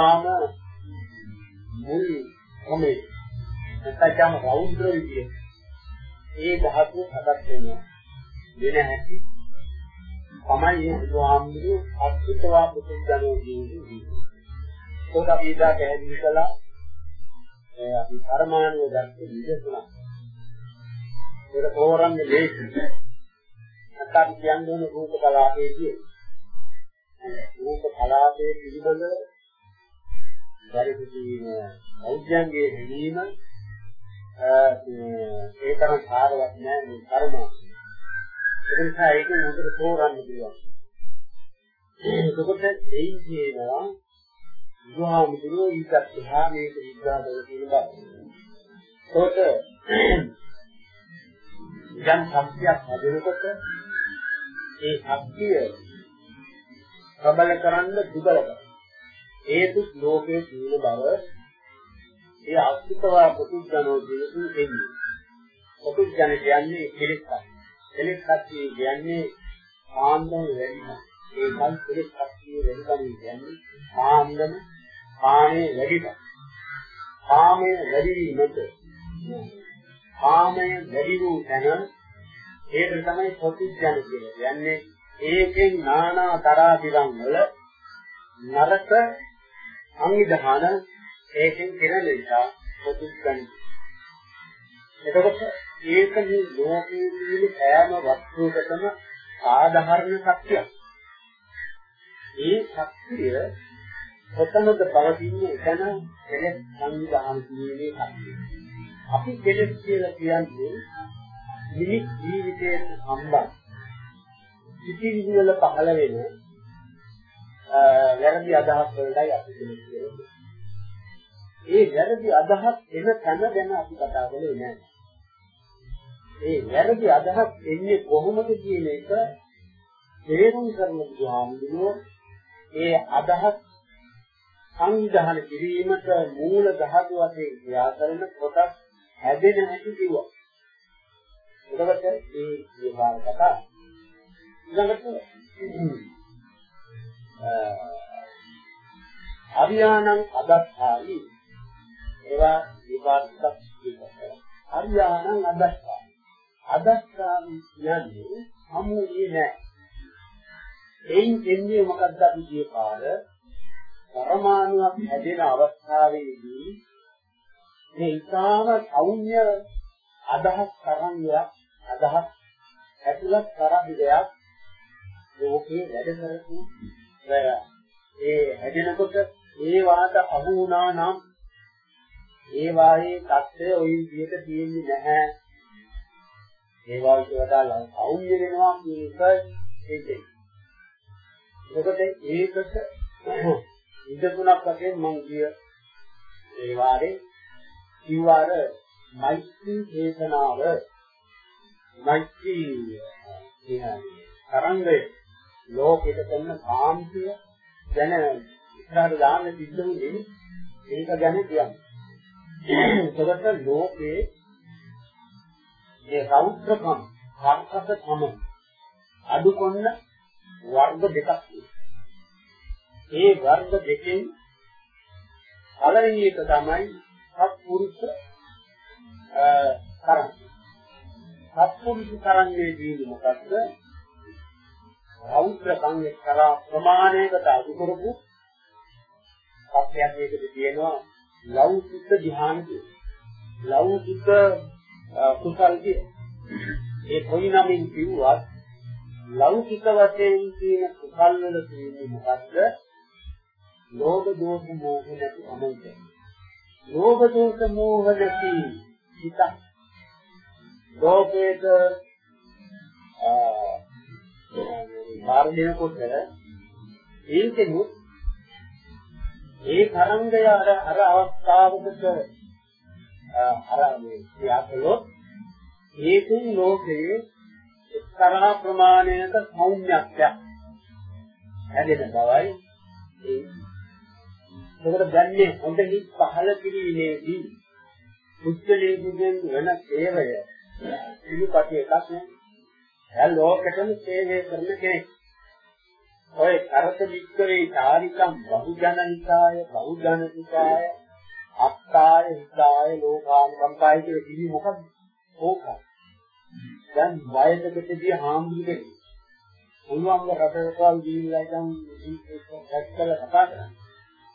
ඉතාම මුල් කොමේ නැත්නම් රෞද්‍ර විදිය ඒ ධාතුව සකස් වෙනවා වෙන හැටි තමයි මේ බුදුහාමුදුරු අත්‍යතවා පුදුජනෝ කියන්නේ. ඒක අපි ඉදා පැහැදිලි කළා ඒ අපි පරමාණු දැක්කේ විදසුණා. ඒක තෝරන්නේ ලේසියි. නැත්නම් කියන්නේ රූප කලාපයේ කියන. රූප කලාපයේ පිළිබඳ පරිපූර්ණ අවඥාන්ගේ හැදීම ඒ තරම් සාරවත් නෑ මේ කර්ම. ඒ නිසා ඒක මුදට තෝරන්න පුළුවන්. එතකොට එයින් කියනවා බුදුහාමුදුරුවෝ ඊට එහා මේක විග්‍රහ කරලා තියෙනවා. ඒකට යම් ශක්තියක් හදනකොට ඒ ශක්තිය ප්‍රබල කරන්න දුබල කරන හේතු ලෝකයේ තියෙන බව ඒ අස්තිත්වා පුදුජනෝ ජීවිතු එන්නේ පුදුජන කියන්නේ කෙලෙස් කෙලෙස් කතිය කියන්නේ ආන්දම වැඩිම ඒකයි කෙලෙස් කතිය වැඩිකම කියන්නේ ආන්දම කාමයේ වැඩිම කාමයේ වැඩි වීමට කාමය වැඩි වූ තැන ඒක තමයි ප්‍රතිඥාන කියන්නේ. කියන්නේ. ඒකෙන් নানা තරාතිරම් වල නරක සංවිධාන ඒකෙන් කෙරෙන නිසා ප්‍රතිඥාන. එතකොට ඒකනේ ලෝකයේ තියෙන සෑම වස්තුවකටම සාධාරණ සත්‍යයක්. ඒ ශක්තිය කොතනද පවතින්නේ එතන කෙලෙස් සංවිධාන කිරීමේ ශක්තිය. අපි කෙලෙස් කියලා කියන්නේ මිනිස් ජීවිතයට සම්බන්ධ සිටිවිලි වල පහළ වෙන වැරදි අදහස් වලටයි අපි කියන්නේ. ඒ වැරදි අදහස් එන තැන ගැන අපි කතා කරන්නේ නැහැ. ඒ වැරදි අදහස් එන්නේ කොහොමද කියන එක තේරුම් කරන බුදුහාමුදුරුවෝ ඒ අදහස් සංවිධානය කිරීමට මූල ධාතු වශයෙන් ක්‍රියා කරන කොටස් හැදෙන හැටි කිව්වා. එතකොට මේ විභාග කතා ඊළඟට අරියාණං අදස්සායි ඒවා විභාගයක් කියනවා. අරියාණං අදස්සායි. අදස්සායි කියන්නේ සමුයේ නෑ. එයින් එන්නේ මොකද්ද අපි කියේ පාර පරමාණුවක් හැදෙන අවස්ථාවේදී මේ ඊටාම සෞම්‍ය අදහස් තරංගයක් අදහස් ඇතුළත් තරහිදයක් ලෝකේ වැඩ කරපු ඒ හැදෙනකොට ඒ වාත අහු වුණා නම් ඒ වායේ தත්ත්වය ওই විදිහට තියෙන්නේ නැහැ. ඒ වාගේ වඩා සෞම්‍ය වෙනවා කියන එක ඒකයි. එතකොට ඒකට ඉඳුණක් වශයෙන් මම කිය ඒ වාරේ කිව්වාර මෛත්‍රී දේශනාව මෛත්‍රී කියන්නේ තරංගය ලෝකෙට කරන කාන්තිය ගැන ඉස්සරහට දාන්න සිද්ධ වුණේ ඒක ගැන කියන්නේ. ඒකට ලෝකේ මේ රෞද්‍රකම් කර්කසකම අඩු කොන්න වර්ග දෙකක් ඒ වර්ග දෙකෙන් පළවෙනි එක තමයි සත්පුරුෂ තරංග. සත්පුරුෂ තරංගයේදී මොකද්ද? රෞද්‍ර සංයේ කරා ප්‍රමාණයකට අඩු කරපු සත්‍යයක් මේකද තියෙනවා ලෞකික ධ්‍යාන ලෞකික කුසල් ඒ කොයි නමින් කිව්වත් ලෞකික වශයෙන් තියෙන කුසල් වල තියෙන්නේ මොකද්ද? ලෝභ දෝෂ මෝහ නැති අමෝහය. ලෝභ දෝෂ මෝහ නැති හිත ලෝකේක මාර්ගය කොට ඒකෙනුත් ඒ තරංගය අර අර අවස්ථාවකට අර මේ ක්‍රියාකලොත් ඒකෙන් ලෝකයේ එක්තරා ප්‍රමාණයක සෞම්‍යත්වයක් හැදෙන බවයි ඒ ඒකට දැන්නේ හොඳ හිත් පහළ කිරීමේදී පුද්ගලයෙකුගෙන් වෙන සේවය පිළිපති එකක් නේ. දැන් ලෝකෙටම සේවය කරන කෙනෙක්. ඔය කරත වික්කරේ චාරිකම් බහුජනනිකාය බහුජනනිකාය අත්තාය හිතාය ලෝකානුකම්පාය කියලා කිවි මොකද්ද? ඕක. දැන් වයසකදී හාමුදුරුවෝ උන්වංග රටකවල් ගිහිල්ලා ඉතින් ඒක කතා කරන්නේ.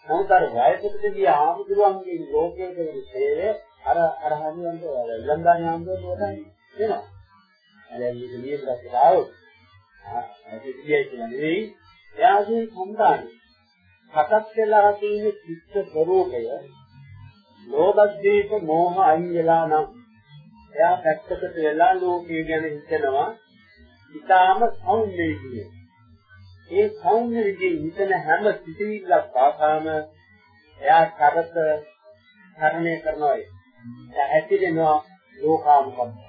නමුත් අර වයසකදී හාමුදුරුවන්ගේ ලෝකයේ කරන සේවය අර අර හඳුන්වන්න ලංකා ඥානදෝෂ වලයි වෙනවා. දැන් මේක නියමකට ආවොත් ආ ඒක කියයි නෙවෙයි එයාගේ සම්දානයි. හතක් වෙලා තියෙන චිත්ත ස්වરૂපය ලෝභද්වේෂ මෝහ අයින් වෙලා නම් එයා පැත්තකට වෙලා ලෝකය ගැන හිතනවා ඊටාම සෞම්‍යයි ඒ සෞම්‍ය විදිහේ හිතන හැම සිතිවිල්ලක් පාසාම එයා කරත කරණය කරනවා. ඇතිරෙනවා ලෝකානුකම්ප.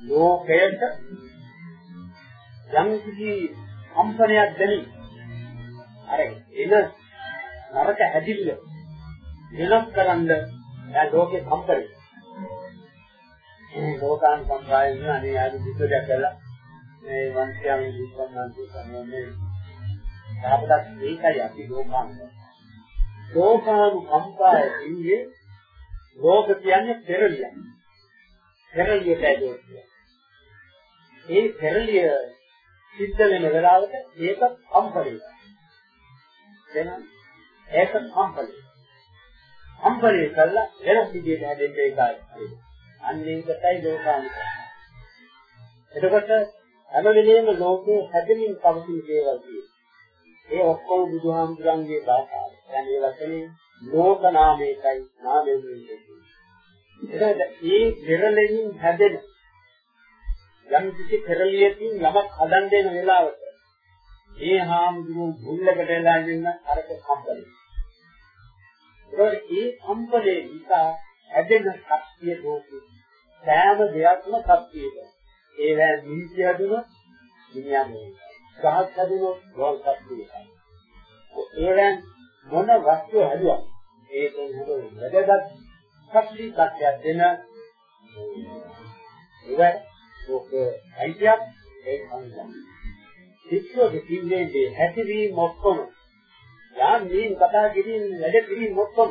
ලෝකයට යම් කිසි කම්පනයක් දැනි අර එන නරක හැදිල්ල වෙනස් කරන්න දැන් ලෝකේ කම්පනයි මේ ලෝකානුකම්පාවෙන් අනේ ආදි දුක දැකලා මේ වංශයන් විශ්වන්නාන්ති සමෝනේ සාපදක් මේකයි අපි ලෝකානුකම්පාව ලෝකානුකම්පාව ඉන්නේ ලෝක කියන්නේ පෙරලිය. පෙරලියට ඇදෙන්නේ. ඒ පෙරලිය සිද්ධ වෙන වෙලාවට ඒක කම්පණය. එහෙනම් ඒක කම්පණය. කම්පණය කළා වෙනස් විදිහට හැදෙන්න ඒකයි. අන්නේ එකයි ලෝකානික. එතකොට හැම වෙලේම ලෝකේ හැදෙමින් පවතින දේවල් ඒ ඔක්කොම බුදුහාමුදුරන්ගේ භාෂාව. දැන් ඒ වචනේ ලෝක නාමයකයි නාමයෙන් එතකොට මේ පෙරලෙමින් හැදෙන යම් කිසි පෙරලියකින් යමක් හදන් දෙන වෙලාවට මේ හාමුදුරුවෝ මුල්ලකට වෙලා ඉන්න අරක කම්පලයි. ඒකේ ඒ කම්පලේ නිසා හැදෙන ශක්තිය දෝකේ සෑම දෙයක්ම ශක්තියද. ඒවැ නිත්‍ය හදුනොත් විඥානය. ගහක් හදුනොත් ගෝල් ශක්තියයි. ඒවැ මොන වස්තුව හැදුවා ඒකෙන් හොඳ වැදගත් ශක්ති කක්යක් දෙන ඒක ඔක අයිතියක් ඒ අනුසම් සිත්වක කිව්වේ හැටිවීම ඔක්කොම. යාම් මේ කතා කිරීම වැඩ කිරීම ඔක්කොම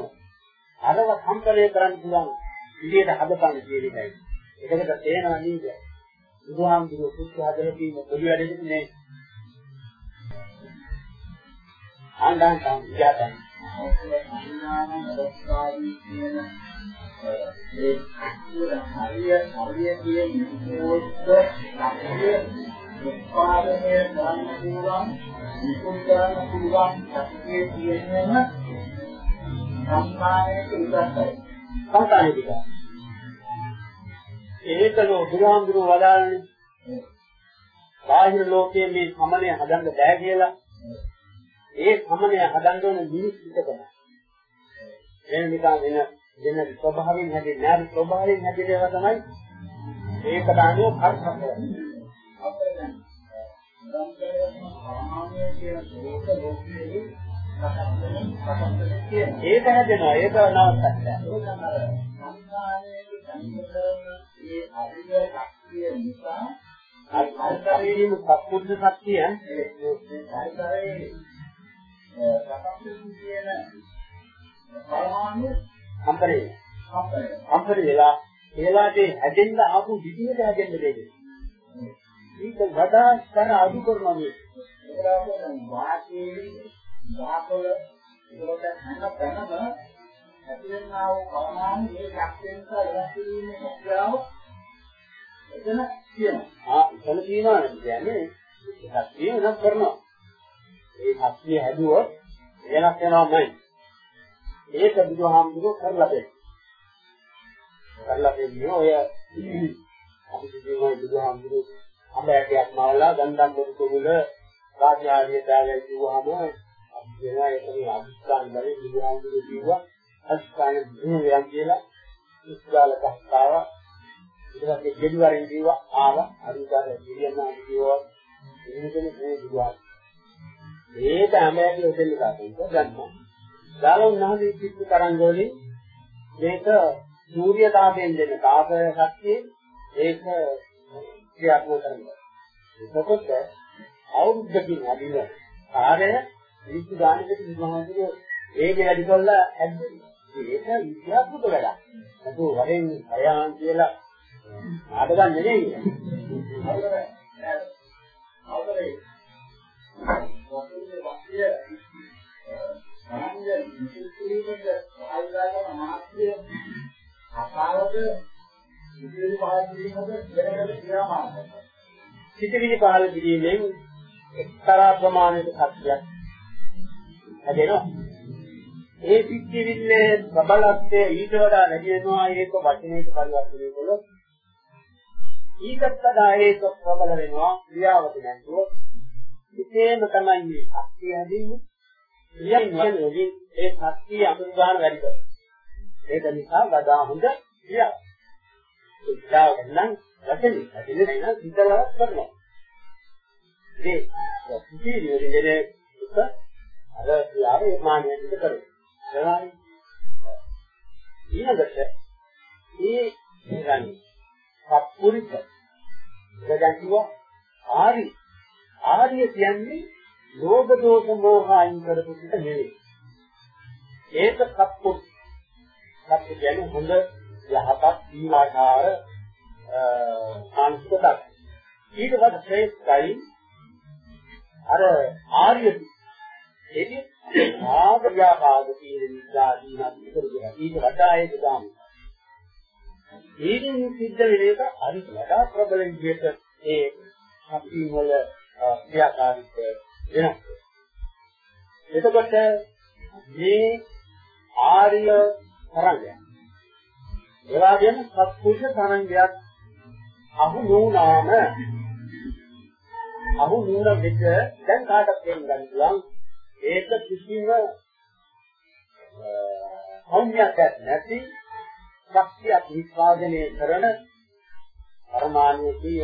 අරව සම්පලය කරන්න පුළුවන් විදියට හදපන් කියන එකයි. ඒකට තේනවා නේද? බුදුහාමුදුරුවෝ කුච්ච හදලා තියෙන පොඩි වැඩෙත් නේ ආන්දාන් තම ඉජාතන් ඒ හරිය හරිය කියන මොකද හරිය උත්පාදනය කරන්න පුළුවන් විකුණු කරන්න පුළුවන් ශක්තිය තියෙනම සම්මානයට ඉස්සයි සංකාරික ඒකලෝ බුදුහාමුදුරුවෝ වදාළනේ බාහිර ලෝකයේ මේ සමනය හදන්න බෑ කියලා ඒ සමනය හදන්න ඕන මිනිස් හිතකම. එන නිකන් වෙන වෙන ස්වභාවයෙන් හැදෙන්නේ නැහැ ස්වභාවයෙන් හැදෙන ඒවා තමයි ඒකට අනුව කර්ම ඒක හැදෙනවා ඒක නවත්තන්න. ඒ අරිය ශක්තිය නිසා අර පරිසරයේම සත්පුරුෂ ශක්තිය පරිසරයේ රසයෙන් කියන පරමාණු කම්පණය කම්පණය වෙලා ඒලාගේ හැදෙන්න ආපු විදියට හැදෙන්න දෙන්නේ. මේක වඩා කර අඩු කරනවා මේ. ඒකම වාසේ වාකල ඒකට හැම තැනම හැදෙන්නා වූ පරමාණු මේ ශක්තියෙන් ඉවත් කිරීමේ හැකියාව එතන තියෙනවා. ආ එතන තියෙනවා කියන්නේ ශක්තිය වෙනස් කරනවා. ඒ ශක්තිය හැදුවොත් වෙනස් වෙනවමයි. ඒක බුදුහාමුදුරුවෝ කරලා දෙන්න. කරලා දෙන්නේ ඔය අපි කියනවා බුදුහාමුදුරුවෝ අඹයටයක් මාලා ගන්ධම් මුරුකුල රාජ්‍යාලිය දාලා කිව්වහම වෙනවා එතන අදිස්ථාන වලින් බුදුහාමුදුරුවෝ කිව්වා අදිස්ථාන දුරයන් කියලා ඉස්ලාල කස්තාව ඊට පස්සේ දෙවි වරින් කිව්වා ආවා අරුදාර දෙවියන්නා කිව්වා. එහෙමකනේ මේ දුවා ඒක හැමෝටම උදෙන්න ගන්න ගන්නවා. දාලා උන්වහන්සේ කිව්ව තරංගවලින් මේක සූර්ය තාපයෙන් දෙන තාප ශක්තිය ඒක ක්‍රියාත්මක කරනවා එතකොට අවුරුද්දකින් අදින කාර්යය විශ්ව ගානකට විමහන්සේ ඒක වැඩි කළා ඇද්දේ. ඒක විද්‍යාත්මක වැඩක්. ඒක වරෙන් අයහන් කියලා ආඩගම් නෙමෙයි. අවුලේ අවුලේ වස්තුවේ වාක්‍ය සමාජයේ විශ්ලේෂණයට ආයතන මාත්‍ය අපාවද විද්‍යාවේ පහළ කිරීමද වෙනකට ක්‍රියාමාර්ගය. සිතිවිලි පහළ කිරීමෙන් එක්තරා ප්‍රමාණයක සත්‍යයක් හැදෙනවා. ඒ සිත්විල්ලේ ප්‍රබලත්වය ඊට වඩා වැඩි වෙනවා ඒක වචනයක පරිවර්තනය කළොත් ඊටත් වඩා ඒක ප්‍රබල වෙනවා ක්‍රියාවට නැතුව ඉතේම තමයි මේ ශක්තිය හැදෙන්නේ. ක්‍රියාවෙන් වලින් ඒ ශක්තිය අනුගාන වැඩි කරනවා. ඒක නිසා වඩා හොඳ ක්‍රියාවක්. ඒ ක්‍රියාව නම් රැකෙන්නේ. රැකෙන්නේ නම් සිතලවත් කරනවා. ඒ සිතිවිලි වලින් දෙන එක අර ක්‍රියාව නිර්මාණය කරනවා. කරන්නේ. ඊළඟට මේ නිරන්නේ සත්පුරිත දැන් කිව්වා ආරි ආර්ය කියන්නේ ලෝභ දෝෂ මෝහ අයින් කරපු පිට නෙවෙයි. ඒක සත්පුරුෂ. සත්පු කියන්නේ හොඳ යහපත් සීලාකාර සංස්කෘතක්. ඊට පස්සේ ශ්‍රේෂ්ඨයි අර ආර්ය එදි ආග්‍යාපාද කියන නිසා දීනක් ඉතුරුදා ඊට වඩා ඒක ගාමි. ඊටින් සිද්ධ වෙන එක හරි වඩා ප්‍රබල විදිහට ඒ අපි වල ක්‍රියාකාරීත්වය වෙනවා. එතකොට මේ ආර්ය තරංගය. ඒ වගේම සත්පුරුෂ තරංගයක් අහු නුනාම අහු නුන විට දැන් කාටද තේරුම් ගන්න පුළුවන් ඒක කිසිම සෞම්‍යයක් නැති ශක්තියක් නිස්පාදනය කරන පරමාණුකී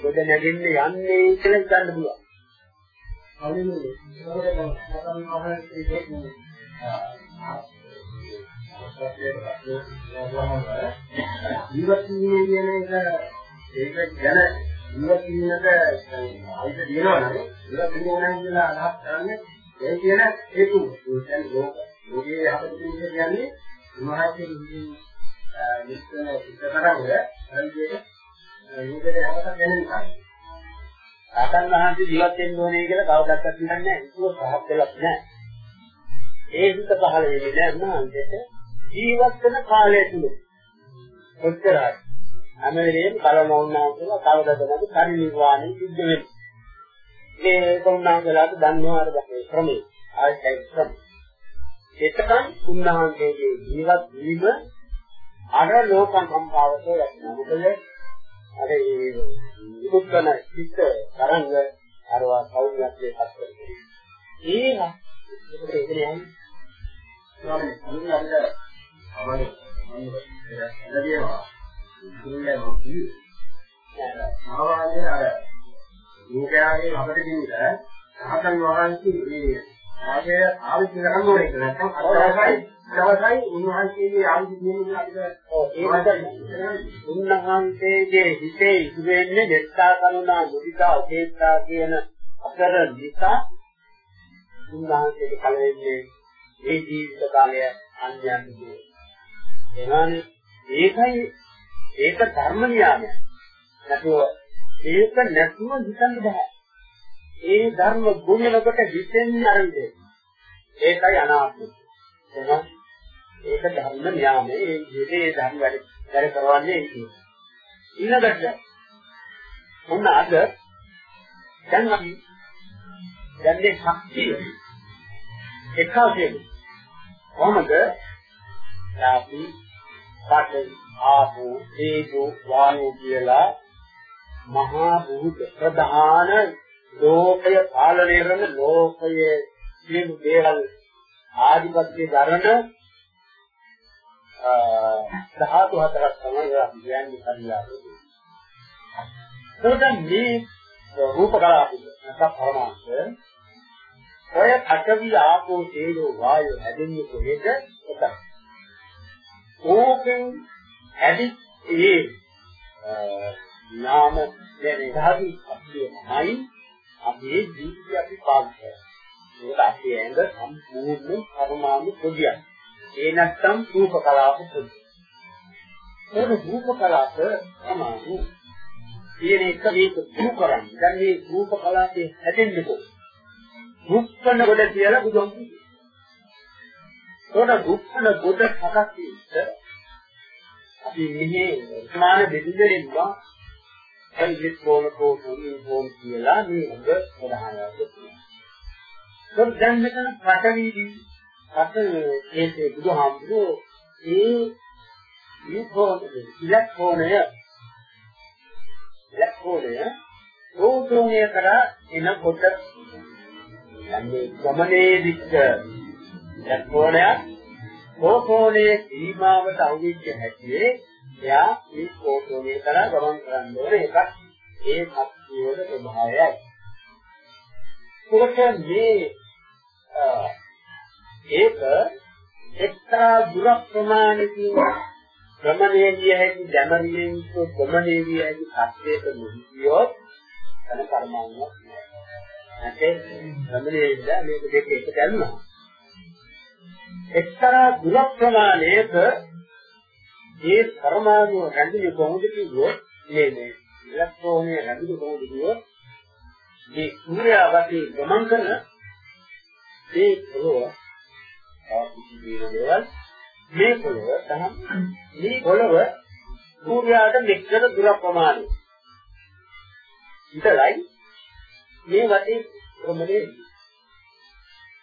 ගොඩ නැගෙන්නේ යන්නේ කියලා ගන්න පුළුවන්. අනිනේ ජීවත් වීමේ කියන එක ඒක ගැන ජීවත් වීමක අයිත දිනනවා නම් ජීවත් වෙනවා කියලා අදහස් කරන්නේ ඒ කියන හේතු දැන් ලෝක ලෝකයේ අපිට කියන්නේ උන්වහන්සේ විසින් විශ්වන චිත්තතරංග හරියට ලෝකයේ අපට දැනෙන නිසා. ආතන් වහන්සේ ජීවත් වෙන්න ඕනේ කියලා කවදාවත් කියන්නේ නැහැ. ඒක පහක් වෙලක් නැහැ. ඒ හිත පහළ වෙන්නේ නැහැ උන්වහන්සේට ජීවත් වෙන කාලය තුල. ඔච්චරයි. හැම වෙලේම කලමවුනා කියලා කවදාද නැති පරිනිර්වාණය සිද්ධ වෙන්නේ. ඒක උන්වහන්සේලාට දන්නවා අර ක්‍රමය. ආයතන ක්‍රම. එතකන් උන්වහන්සේගේ ජීවත් වීම අර ලෝකම් සම්භාවයට යනවා. මොකද අර ඒ උත්කන චිත්ත තරංග අරවා සෞම්‍යත්වයේ පත් කරගන්න. ඒක ඒකට එන්නේ ස්වාමීන් වහන්සේ අර අවනේ එළදීවා ඉන්නේ මොකද? ආවාදේ අර ලෝකයාගේ අපිට දිනන රහතන් වහන්සේ මේ ආගේ ආවිත් කරන්න ඕනේ කියලා. නැත්නම් අදවසයි දවසයි උන්වහන්සේගේ ආවිත් දෙන්නේ අපිට උන්වහන්සේගේ හිතේ ඉතු වෙන්නේ දෙත්තා කරුණා මුදිතා උපේක්ෂා කියන අතර නිසා උන්වහන්සේට කල වෙන්නේ ඒ ජීවිත කාලය අන්‍යයන්ගේ එනවානේ ඒකයි ඒක ධර්ම නියාමයක්. නැතුව ඒක නැතුව හිතන්න බෑ. ඒ ධර්ම ගුණලකට හිතෙන්නේ අරින්දේ. ඒකයි අනාත්මය. එහෙනම් ඒක ධර්ම න්යාමයේ ඒ විදිහේ ධර්ම වැඩ වැඩ කරවන්නේ ඒක. ඊළඟට මොන අද දැන් අපි දැන් මේ ශක්තිය එකවදේ කොහොමද අපි පාඨ ආපෝ තේජෝ වායෝ කියලා මහා භූත ප්‍රධාන ලෝකය පාලනය කරන ලෝකයේ සියලු දේවල් ආධිපත්‍ය දරන ධාතු හතරක් තමයි අපි කියන්නේ පරිලාපය. එතකොට මේ රූප කලාපික නැත්නම් පරමාර්ථ ඔය අටවි ආපෝ තේජෝ වායෝ හැදෙන්නේ කොහෙද? එතන. ඕකෙන් හැදි ඒ නාම දැන ධාතු අපේමයි අපේ ජීවිතය අපි පාවිච්චි කරනවා. ඒක අපේ ඇඟ සම්පූර්ණ පරමාණු පොදියක්. ඒ නැත්තම් රූප කලාප පොදි. ඒක රූප කලාප තමයි කියන එක මේක දුරු කරන්නේ. දැන් මේ රූප කලාපේ හැදෙන්නේ කොහොමද? දුක්ඛන කොට කියලා බුදුන් කියනවා. ඒකට දුක්ඛන කොට හකක් තියෙන්න අපි මෙහි සමාන දෙවිදෙන්නවා එල්ලිස් බෝනකෝ පුරි බෝන් කියලා මේ උග ප්‍රධානයක් තියෙනවා. ඒක දැන් මෙතන පටවීදී අත ඒකේ බුදුහාමුදුරෝ ඒ ඉලෙක්ට්‍රෝන ඉලෙක්ට්‍රෝනය ඉලෙක්ට්‍රෝනය ඕටෝනය කරා එනකොට යන්නේ ගමනේ දික්ක ඉලෙක්ට්‍රෝනයක් ඕටෝනයේ සීමාවට අවුච්ච හැටියේ එයා මේ ඕටෝනය කරා ගමන් කරන්න ඕන එකක් ඒ ශක්තියවල ස්වභාවයයි. ඒකට මේ ඒක එක්තරා දුර ප්‍රමාණකින් ගමනේ විය හැකි දැමරියෙන් ගමනේ විය හැකි සත්‍යයට මුදියොත් තන පරමාණුවක් නැහැ. ගමනේ ඉඳලා මේක දෙක එක දැල්නවා. එක්තරා දුර ප්‍රමාණයක මේ පරමාණු රැඳෙන්නේ කොහොමද කිව්වොත් මේ මේ ඉලෙක්ට්‍රෝනය රැඳෙන්නේ කොහොමද කිව්වොත් මේ සූර්යයා වටේ ගමන් කරන මේ පොළොව ආපිසි දේවල් මේ පොළොව තහම් මේ පොළොව සූර්යාට මෙච්චර දුර ප්‍රමාණය. ඉතලයි මේ වටේ ප්‍රමලේ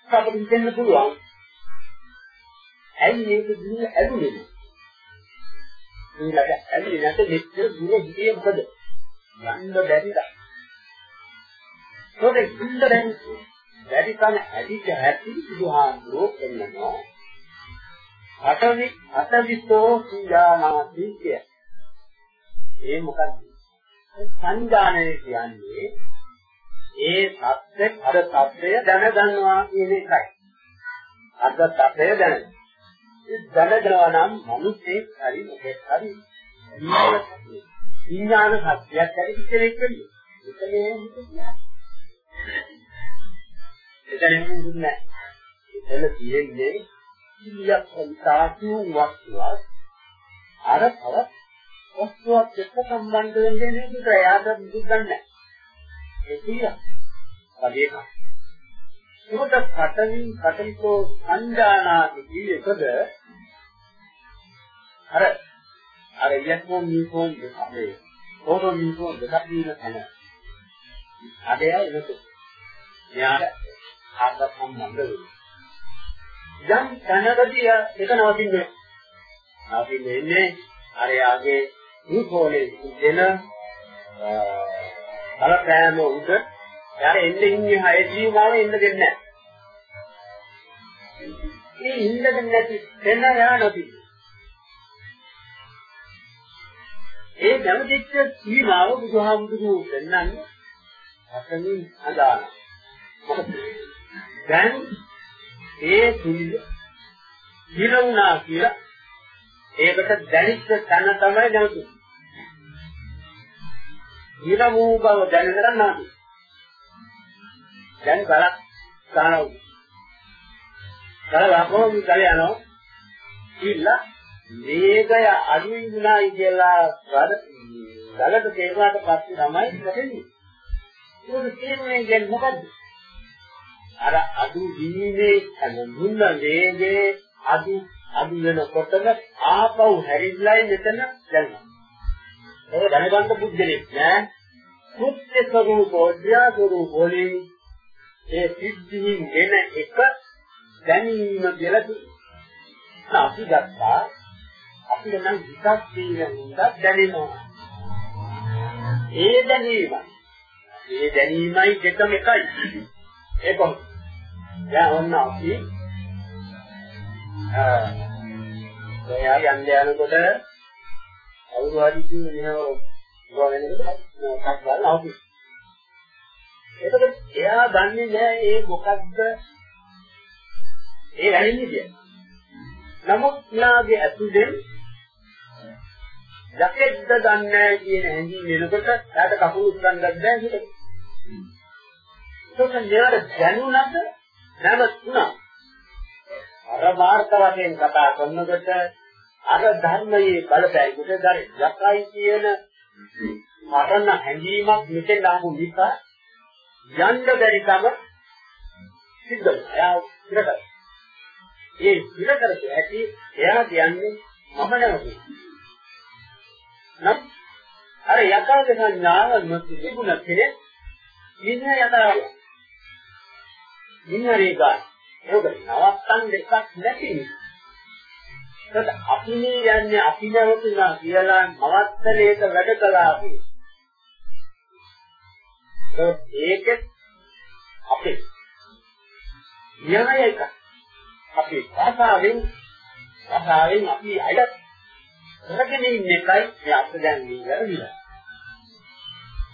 අපිට හිතන්න පුළුවන් ඇයි මේක දුර ඇදුනේ? ඊළඟ ඇදුනේ නැත්නම් මෙච්චර දුර හිතේ මොකද? යන්න බැරිද? ඒකේ දුන්න බැරි බැරි කම ඇදිච්ච හැටි බුදුහාමුදුරෝ එන්නනවා අටවි අටවිසෝ සංජානාති කිය. ඒ මොකක්ද? සංජානනය කියන්නේ ඒ සත්‍ය අර සත්‍යය දැනගන්නවා කියන එකයි. අද සත්‍යය දැනගන්න. ඒ දැනගනවා නම් මිනිස්සේ හරි මොකෙක් හරි විඥාන සත්‍යයක් හරි ඉතිරෙක් වෙන්නේ. ඒක නේ හිතන්නේ. එතනින් දුන්නේ නැහැ. එතන තියෙන්නේ සියයක් සාතු වස්තුවක් අර තව වස්තුවක් එක්ක සම්බන්ධ වෙන්නේ නේද එයාට දුක් ගන්න ඒ කිය වගේ එකක් ඒකට කටලින් කටලිකෝ සංජානාති කියේකද අර අර ඉලක්කෝ මීකෝ දෙකේ ඕරෝ මීකෝ දෙකක් දින තන අදේ එනතු එයාට ආත්ම සම්බන්ධ වෙනවා යම් තැනකදී ඒක නවතින්නේ. නවතින්නේ ඉන්නේ අර යාගේ රූපෝලේ දෙන බලපෑම උඩ යාර එන්නේ ඉන්නේ හය ජීවමාව එන්න දෙන්නේ නැහැ. මේ ඉන්න දෙන්නේ නැති දෙන්න යා ඒ නැවතිච්ච සීමාව බුදුහාමුදුරුවෝ දෙන්නන්නේ අතමින් අදාන. දැන් ඒ සිල් හිරුණා කියලා ඒකට දැනිච්ච තැන තමයි නැවතුනේ. හිරමූ බව දැනගන්න නැති. දැන් බලක් ගන්නවා. ගල වපෝම ගල යනවා. ඉilla වේගය අඩුයි වුණායි කියලා වල ගලට තේරුණාට පස්සේ තමයි වැටෙන්නේ. ඒක තේරුනේ කියන්නේ මොකද්ද? අර අඩු වීමේ හැඳුන්වන වේගයේ අඩු අඩු වෙනකොටම ආපහු හැරිලායි මෙතන දැනෙනවා. ඒක දැනගන්න බුද්ධලෙක් නෑ. කුත්‍ය ස්වરૂපෝද්‍යා ස්වરૂපෝලි ඒ සිද්ධියින් එන එක දැනීම කියලා කියනවා. අපි ගත්තා අපිට නම් හිතක් තියෙන හින්දා දැනෙනවා. ඒ දැනීම ඒ දැනීමයි දෙකම එකයි. ඒක කොහොමද? දැන් ඔන්න අපි ආ ඔයා යන්න යනකොට අවුරු හරි කියන විනව ගොඩනගෙනකොට මොකක්ද බලන්න අවුරු. එතකොට එයා දන්නේ නැහැ ඒ මොකක්ද ඒ වැරෙන්නේ කියලා. නමුත් යාගේ ඇතුලෙන් යකෙක්ද දන්නේ කියන හැඟීම එනකොට එයාට කකුල උස්සන්නත් බැහැ හිතේ. ඒක න්යාර දැනුණාද නැවතුණා. අර වාර්ත වශයෙන් කතා කරනකොට අර ධර්මයේ බලපෑමකට දර යකයි කියන මරණ හැඟීමක් මෙතෙන් ආපු නිසා යන්න බැරි කම සිද්ධ වෙනවා. එයා ඉරකට. ඒ ඉරකට ඇති එයා කියන්නේ මම නෙවෙයි. නම් අර යකාගේ සංඥාව නොතිබුණ කෙනෙක් ඉන්න යකාව. ඉන්න රේගා. ඒක නවත්තන් දෙකක් නැති නිසා. ඒත් අපි මේ යන්නේ අපි නැවතුණා කියලා නවත්තලේක වැඩ කළා කියන්නේ. ඒක අපේ න්‍යාය එක. අපේ භාෂාවෙන් භාෂාවෙන් අපි අයත් කරගෙන ඉන්න එකයි මේ අප දැන් මේ කරන්නේ.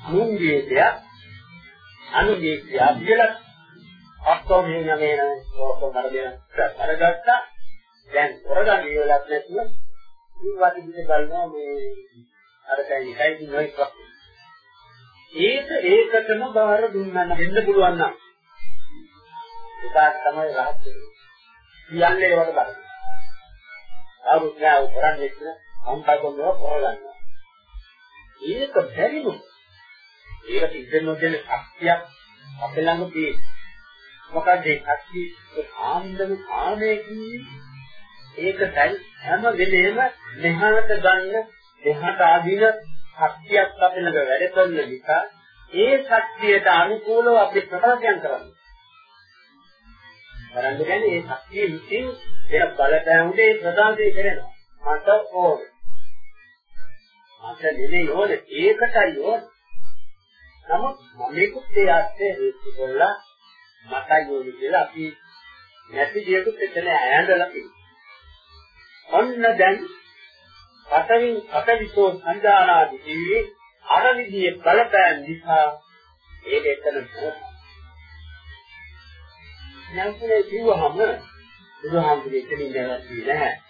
අනුන්ගේ දෙයක් අනුන්ගේ දෙයක් කියලා අක්කෝ මේ නමේන ඔක්කොම කරගෙන කරගත්තා. දැන් කරගන්න ඉවලක් නැතුව ඉවත් ඉඳි බලනවා මේ අර කයි එකයි නොයික් ඒක ඒකටම බාර දුන්නා වෙන්න පුළුවන් නම් ඒකට තමයි රහත් කියන්නේ ඒවට බලන්න. ආවුත් නෑ උපරන්නේ කියලා සම්පතෝම කරගන්නවා. ඒක බැරිම. ඒක ඉතින් නොදෙන ශක්තියක් අපේ ළඟ තියෙන. මොකද ඒ ශක්තිය ආන්දම කාමයේ ඒක දැන් හැම වෙලේම මෙහාට ගන්න මෙහාට ආදින ශක්තියක් අපේ ළඟ වැඩ කරන නිසා ඒ ශක්තියට අනුකූලව අපි ප්‍රකාශයන් කරන්නේ. කරන්න කියන්නේ ඒ ශක්තිය විසින් එන බලපෑමට ඒ ප්‍රකාශය කරනවා. මට ඕනේ. මට නෙමෙයි ඕනේ ඒකටයි ඕනේ. නමුත් මමෙකුත් ඒ ඇත්තේ හේතු කොල්ලා මටයි ඕනේ කියලා අපි නැති දෙයකට එතන ඇඳලා තියෙනවා. ඔන්න දැන් පතවින් පතවිසෝ සංජානාදී කිව්වේ අර විදිහේ බලපෑම් නිසා ඒක එතන නැන්කුලේ කිව්වහම බුදුහාමුදුරේ එතනින් දැනගත්තේ නැහැ.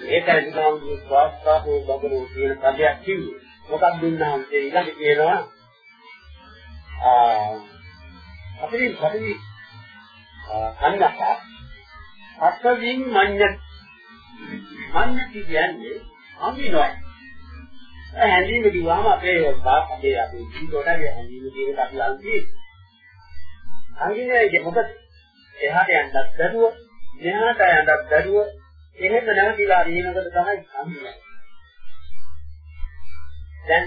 ඒකයි බුදුහාමුදුරේ ස්වාස්ථාපෝ බබරෝ කියන පදයක් කිව්වේ. මොකක්ද දුන්නාම ඒ ඊළඟ කියනවා? ආ අපිට පරිදි අන්නක අත්වින් මඤ්ඤ. මඤ්ඤ කියන්නේ අමිනොයි. හැඳීම කිව්වම අපේ අපේ අපේ ජීවිතවල හැඳීම කියන එක අපි ලංකේ අංගිනේ මොකද? එහාට යන්නත් බැරුව මෙහාට යන්නත් බැරුව එහෙම නැවතිලා ඉනකොට තමයි අම්මලා දැන්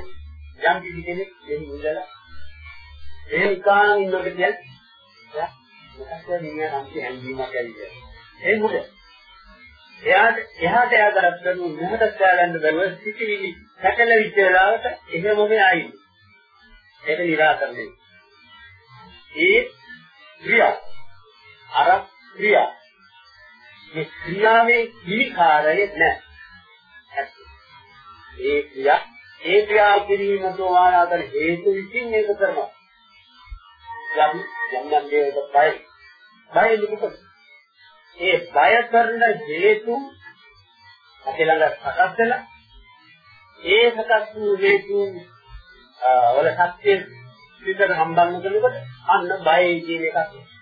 යම් කිසි කෙනෙක් එහි ඉඳලා ඒ නිකාන් ඉන්නකොට කියන්නේ මොකක්ද නිය නම් හැඳීමක් ඇවිල්ලා ඒ මොකද? එයාට එහාට එයා කරත් කරනු මෙහාට ගන්න බැරුව සිටිවිලි සැකලවිච්ච වෙලාවට එහෙමම ආයි. ඒක निराකරණය. ඒ ක්‍රියා. අර ක්‍රියා. මේ ක්‍රියාවේ විකාරය නැහැ. ඒ ක්‍රියා ඒ ක්‍රියා කිරීමට වානාතර හේතු විසින් මේක කරනවා. යම් යම් යම් දේවල් බය බය නිකුත් ඒ බය කරන හේතු අපි ළඟ සකස් වෙලා ඒ සකස් වූ හේතුන් වල සත්‍ය විතර හම්බන්න කෙනෙකුට අන්න බය කියන එකක්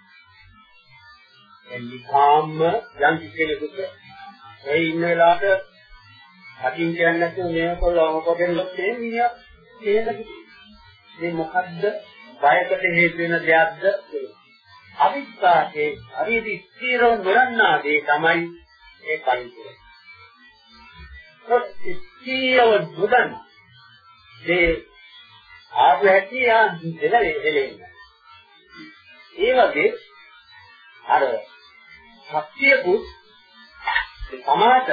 එනිකාම්ම යම් කෙනෙකුට ඒ ඉන්න වෙලාවට අකින් කියන්නේ නැතුව මේක කොල්ලම කොටෙන්නත් තේමියා ඒක මේ මොකද්ද බයකට හේතු වෙන දෙයක්ද අවිස්වාසේ හරියට ස්ථිරව නොරන්නා දේ තමයි ඒ පරිපූර්ණ. ස්ථිරව නොදන්න දේ ආපු හැටි ආ දෙලේ එලෙන්න. ඒ වගේ අර ශක්තියකුත් සමාත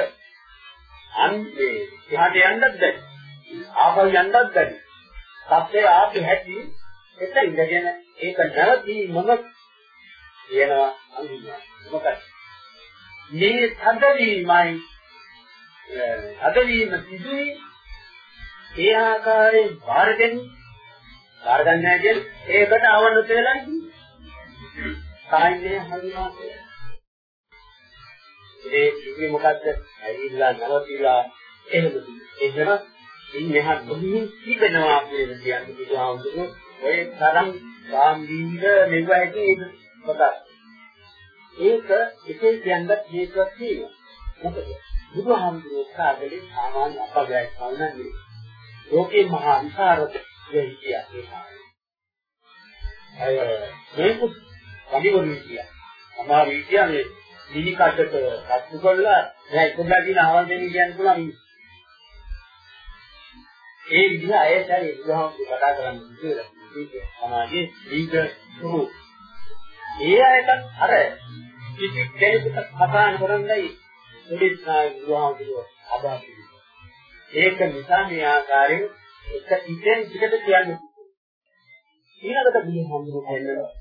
අන්දේ එහාට යන්නත් බැරි. ආපහු යන්නත් බැරි. සත්‍යය ආපු හැටි එතන ඉඳගෙන ඒක නැවතී මම කියනවා අඳිනවා මොකද? මේ තදවීමයි තදවීම සිදුවී ඒ ආකාරයෙන් බාර දෙන්න. බාර ගන්න නැහැ ඒකට අවනත වෙලා කායිනේ හඳුනා ඒ ඉන්නේ මොකද්ද? ඇවිල්ලා නවතිලා එහෙම එහෙම ඉන්නහත් බොහොම තිබෙනවා කියන කියන්නේ බුදුහාමුදුරුවෝ ඔය තරම් සාම්බීර මෙව ඇති කොටස්. ඒක එකේ කියන්නත් හේතුවක් තියෙනවා. මොකද බුදුහාමුදුරුවෝ කාගලේ සාමාන්‍ය අපගයක් කවුනන්නේ ලෝකේ මහා විසරද වෙහිතිය ඒකයි අය මේක කමිවරු විදිය අමා විදිය මේ දිනිකටට රත්තු කරලා නෑ ඉක්කොලා දින අවල් දෙන්න කියන්න පුළුවන්. ඒ විදිහ අයසයි බුදුහාමුදුරුවෝ කතා කරන්නේ කියලා ඒක සමාජයේ දීක සුරු ඒ අයට අර කිසි කෙනෙකුට කතා කරන්නයි මුලින්ම බුදුහාමුදුරුවෝ අදහස් ඒක නිසා මේ ආකාරයෙන් එක ඉතින් පිටට කියන්නේ ඊළඟට බුදුහාමුදුරුවෝ කියනවා.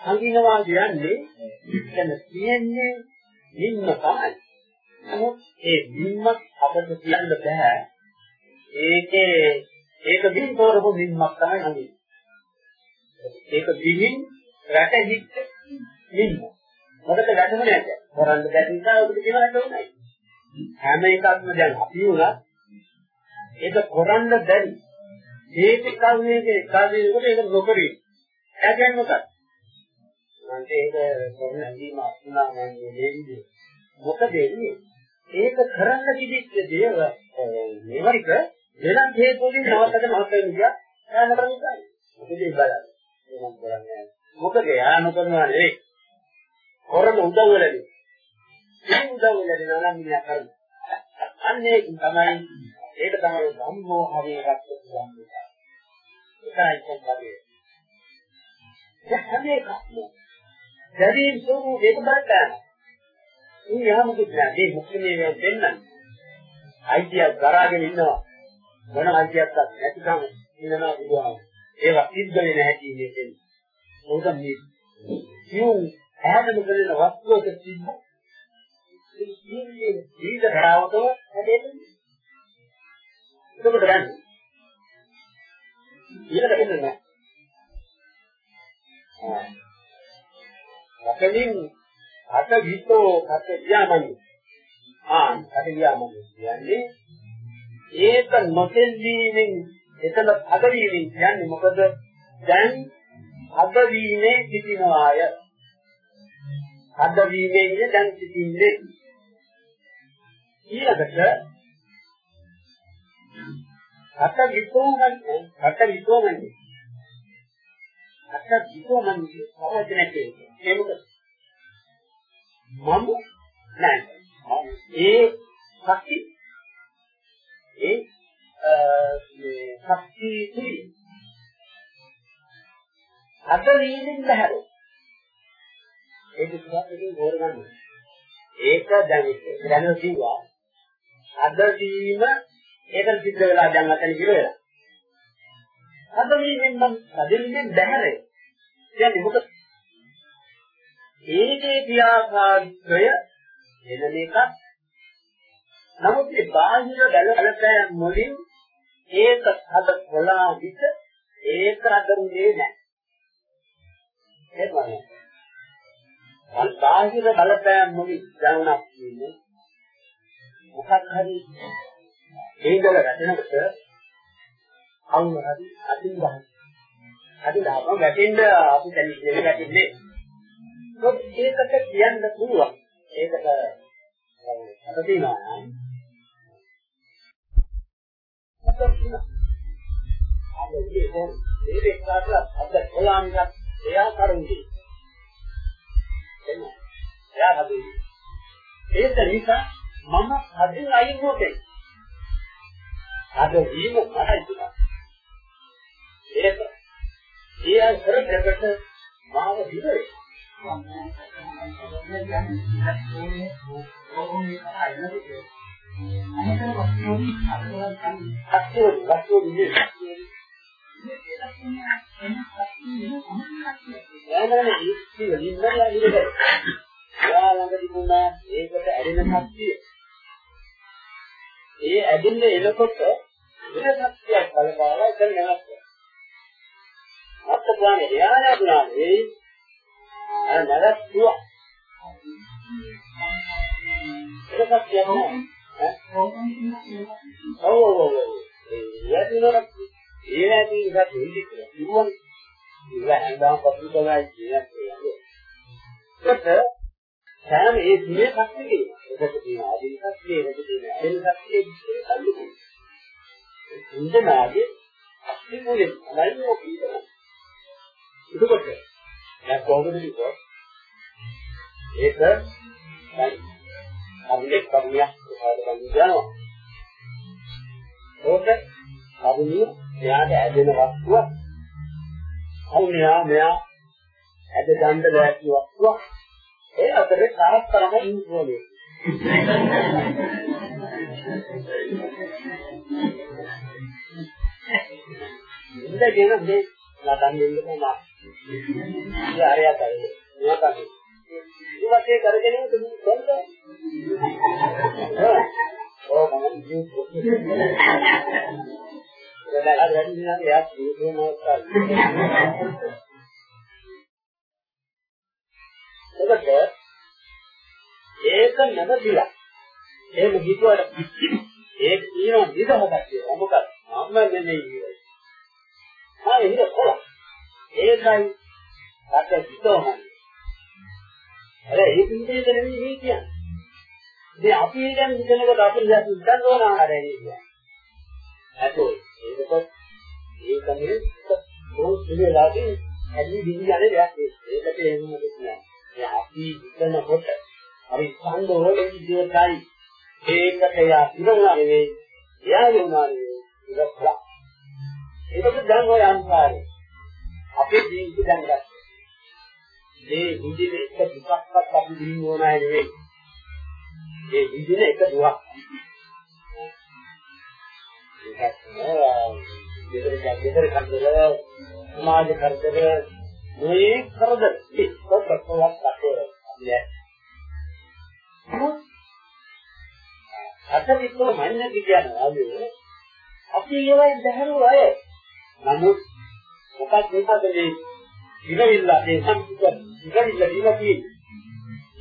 අඳිනවා කියන්නේ එතන තියෙන්නේ නිම්ම තමයි. නමුත් ඒ නිම්මත් අපිට කියන්න බෑ. ඒකේ ඒක දින් තෝරපු නිම්මක් තමයි අඳින්නේ. ඒක දිගින් රැටහිච්ච නිම්ම. මොකද වැටුනේ නැත. කරන්න බැරි නිසා ඔබට කියන්න ඕනේ. හැම එකක්ම දැන් අපි උනා ඒක කරන්න බැරි. ඒක කල්මේක එකාදීනකොට ඒක නොකරේ. ඒ කියන්නේ මොකක්ද? මම ඒක කරන ඇදීම අත්නා මම දෙන්නේ. මොකද එන්නේ? ඒක කරන්න කිදිච්ච දේව මේවරික වෙනත් හේතුවකින් නවත්තක නවත්ත වෙන ගියා. යාම කරන්නේ. මොකද ඒ බලන්න. එහෙනම් කරන්නේ. මොකද යා නොකරනවා නෙවෙයි. කරන උදව් වෙලදී. ඒ උදව් වෙලදී නම් මිනිහා කරන්නේ. අන්න ඒක තමයි ඒක තමයි ධම්මෝ හරියට කියන්නේ. ඒකයි කියන්නේ. ඒ හැම එකක්ම දැරීම් ස්වරූප ඒක බලන්න. මේ යහමුකුත් නෑ. මේ මුක්තිමේ වෙන්න. අයිතියක් දරාගෙන ඉන්නවා. මොන අයිතියක්වත් නැතිකම ඉන්නවා බුදුහාම. ඒවා සිද්ධ වෙන්නේ නැති ඉන්නේ. මොකද මේ සියුම් ඈතම කරන වස්තුවක සිද්ධ ඒ කියන්නේ විවිධ ධාවතව හැදෙන්නේ. එතකොට ගන්න. ඊළඟට එන්නේ රකලින් අත විතෝ අත වියාමනි ආ අත වියාමනි කියන්නේ ඒක නොතෙල්වීමෙන් එතන අදවීමෙන් කියන්නේ මොකද? දැන් අදවීමේ සිටිනවාය. අදවීමෙන් දැන් සිටින්නේ. ඊළඟට අත විතෝමන්නේ අත විතෝමන්නේ අත විතෝමන්නේ අවදිනකේ ඒ මොකද? මම නෑ ඒ ශක්ති ඒ මේ ශක්ති තුලින් අද වීදින් බහැර. ඒක සුවපකින් ගෝරගන්න ඒක දැන් දැනන කිව්වා. අද වීම ඒක සිද්ධ වෙලා දැන් අතන කිර වෙලා අද වීමෙන් මම අදින්ෙන් බහැර කියන්නේ මොකද ඒකේ ක්‍රියාකාරීත්වය වෙන එකක්. නමුත් මේ බාහිර බලපෑම් වලින් ඒක හද කොලා විට ඒක අදන්නේ නැහැ. එහෙමයි. අල් බාහිර බලපෑම් වලින් දැනුණක් කියන්නේ මොකක් හරි ඒකල වැටෙනකොට අවුල හරි අදින් ගන්න. අදින් දාපම වැටෙන්න අපි දැන් ඉන්නේ වැටෙන්නේ ඒකට කියන්න පුළුවන්. ඒකට අත තියනවා නම් අද ඉතින් මේ එක්කට අද කොලාමික එයා කරුණේ. එන්න. එයා හදේ. ඒක නිසා මම හදින් අයින් නොකේ. අද වීම තුනා. ඒක ඒ අය කරකට මාව දිවරේ. අනිතර වස්තුවේ අරගෙන අක්ෂර වස්තුව විදිහට යනනේ ඉස්සි වලින්ම ඉන්නේ. ඔයා ළඟ තිබුණා ඒකට ඇදෙන ශක්තිය. ඒ ඇදෙන්න එනකොට වෙන ශක්තියක් බලපාලා ඒක නැවත. අත්ත ගානේ එයා නෑ ඒ අර නැවතුවා. ඒක ශක්තියක් නෑ. ඔව් ඔව් ඔව්. ඒ යදිනොත් ඒ ඇති ඉස්සත් ඉන්නේ කියලා. ඉතින් හැන්දාම පසුතලයි කියන්නේ. ඒකට සෑම ඒ සිය ශක්තිය එකට තියෙන ආදී ශක්තිය එකට තියෙන ඇලෙන ශක්තිය විශ්ලේෂණය කරන්න. ඉන්දනාගේ අස්තිමුලේ අනයිමෝ කියනවා. එතකොට දැන් කොහොමද කිව්වොත් ඒක දැන් අපිට කර්මයක් උදාහරණ ගන්නවා. ඕක කර්මිය එයාට ඇදෙන වස්තුවක්. කර්මයා මෙයා ඇද ගන්න බැරි වස්තුවක්. ඒ අතරේ කාර්යතරම ඉන්ද්‍රෝලේ. ඉඳගෙන මේ නටන්න දෙන්න තමයි. ඉතින් ආරයා කරේ. මෙයා තමයි. ඉවතේ කරගෙන ඉන්නේ කොහොමද? ඕ මම ඉන්නේ. දැන් අර වැඩි දිනක් එයා ජීවිතේ නෝස්තාල්. එතකොට ඒක නැවතිලා එහෙම හිතුවට ඒක කියනවා නිදහසක් කියලා. මොකද මම නෙමෙයි කියන්නේ. ආ ඒක කොහොම? ඒකයි අත හිතවමයි. අර ඒක හිතේද නෙමෙයි මේ කියන්නේ. ඉතින් අපි දැන් හිතනකොට අපිට දැන් හිතන්න ඕන ආකාරය කියන්නේ. ඇතෝ ඒකත් ඒකනේ බොහෝ සිලලාදී ඇලි දිවි යන දෙයක් ඒකට එහෙම නෙමෙයි. දැන් අපි හිතනකොට අපි සංගෝලෙ විදියටයි ඒකට යා ඉරුණා නෙවෙයි එයා යුණා නෙවෙයි ඉරස්ලා ඒකත් දැන් ඔය අන්තරේ. අපේ ජීවිතය දැන් ගන්න මේ විදිහේ එක දුකක්වත් අපි දින්න ඕනෑ නෙවෙයි. මේ විදිහේ එක දුවක් ඒකත් නෑ. විතර කරදර සමාජ කරදර මේ කරදර. ඒක කොටසක් අපේ අතවිස්සම මන්නේ කියනවා අපි ඒවයි දැහැරු අය. නමුත් මොකක් නිසාද මේ ඉරවිල්ල මේ සම්පූර්ණ ඉරවිල්ල දීලා තියෙන්නේ.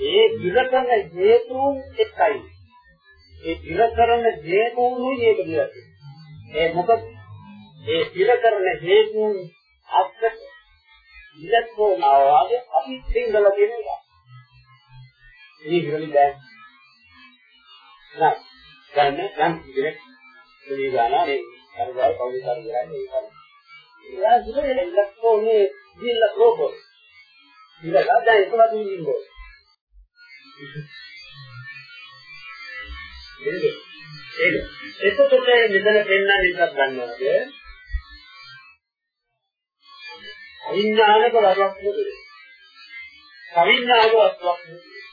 ඒ ඉර කරන හේතුන් එකයි. ඒ ඉර කරන හේතුන්ුයි ඒක දීලා තියෙන්නේ. ඒ මොකද ඒ ඉර කරන හේතුන් අත්ක ඉලක්කෝ නාවාගේ අපි සිංහල කියන එක. මේ ඉරවිල්ල නෑ ගන්න නම් ඉතින් මේ ගානා මේ කරුණාව කවුරු කරන්නේ ඒක. එයා ඉතින් ඉලක්කෝ මේ දිල්ල රෝබෝ. ඉතින් ගාඩා එකවත් නිදින්කෝ. එන්නේ ඒක. එතකොට මෙතන පෙන්වන්න එකක් ගන්නවාද? අවිඥානික වරක් නෙවෙයි. අවිඥානික වස්තුවක් නෙවෙයි.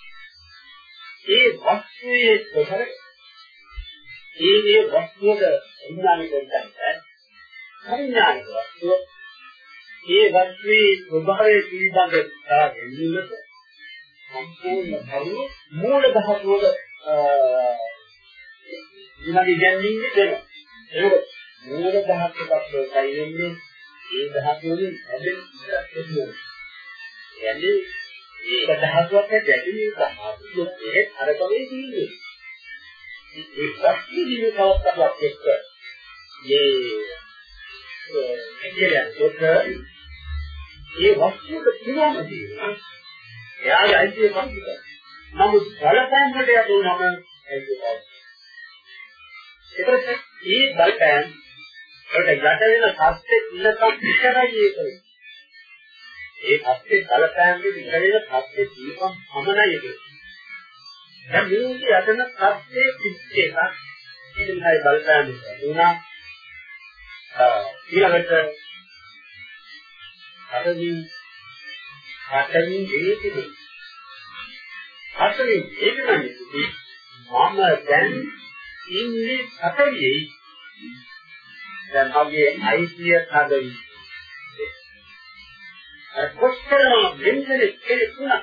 ඒ වස්තුවේ ස්වභාවය ඒ මේ වස්තුවක විඥානික දෙයක් අවිඥානික වස්තුව ඒ වස්තුවේ ස්වභාවය පිළිබඳ දැනගැනීමට සම්පූර්ණ කරුණු මූල ධාතුවක විනාඩි ගැනීමේ දෙන. ඒක මූල ධාතුවක් තමයි වෙන්නේ ඒ ධාතුවලින් හැදෙන ඉස්සෙල්ලා කියන්නේ ඒක ධාතුවක් ගැටීමේ ධාතුව ඒ අරකමේ තියෙන්නේ ඒ ශක්තිය දිවි පවත්තරක් එක්ක මේ එක්කලයන් කොට ඒ වස්තුවක තියෙනවා තියෙනවා එයාගේ අයිතිය මොකක්ද නමුත් බලපෑම් වලට යතුනම අයිතිය ඒකට මේ බලපෑම් වලට යට වෙන සත්‍ය ඉන්නකම් විතරයි ඒක ඒ සත්‍ය බලපෑම් වලින් ඉතලෙන සත්‍ය දීපම් සමනයි ඒක දැන් මේ යටන සත්‍යයේ පිට එකක්. ඉතින්යි බලපෑම් දුනා. ඊළඟට අතදී අතමින් දෙකේ අතමින් ඒක නම් මම දැන් ඉන්නේ පතවියේ දැන් මගේ අයිතිය හදවි කොච්චරම වෙනදේ කෙරුණා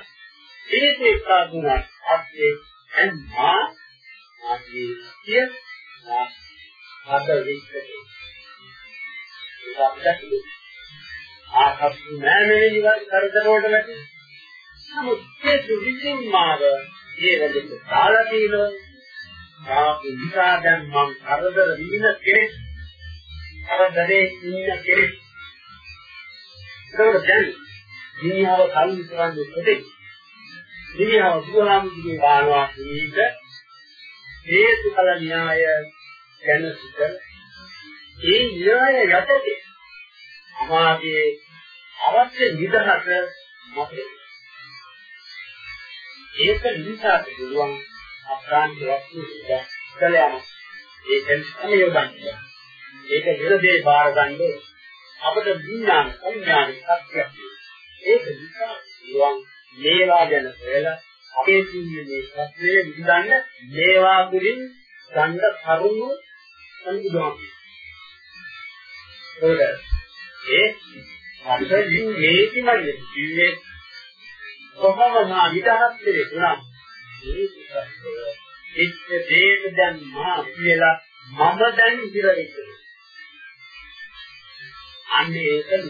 ඒකේ කාදුනා අපේ එන්මා ආදී කිය හදවි ඒක ආහස් නෑනේ ඉවර කරදර වලට වැටි. නමුත් ඒ දුකින් මාව ඒ වගේ තාලා තියෙනවා. ආපු නිසා දැන් මම කරදර විඳින කෙනෙක්. කරදරේ ඉන්න කෙනෙක්. ඒකෝට දැන් දිනියව කල්ලි කරන්නේ කොටේ. දිනියව දුරාමුගේ බානවා කීක හේතුඵල න්‍යාය ගැන සිතන ඒ න්‍යාය යටතේ සමාජයේ අවශ්‍ය නිදහස මොකද? ඒක නිසා පුළුවන් අප්‍රාන්ත වස්තු කළයම ඒකෙන් සමයෝගන්නේ. ඒක විරදේ බාර ගන්න අපට විඥාන සංඥාන සත්‍යයක්. ඒක නිසා පුළුවන් මේවා ගැන හොයලා අපේ තියෙන මේ සත්‍යය විඳන්න මේවා කුලින් ගන්න කරුණු සම්බුදුහාම. ඒ අන්තයෙන් මේකමයි කිව්වේ කොහොමද විදහත් වෙලා ඉච්ඡ දේව දැන් මා කියලා මම දැන් ඉතිර වෙන්නේ අන්නේ ඒක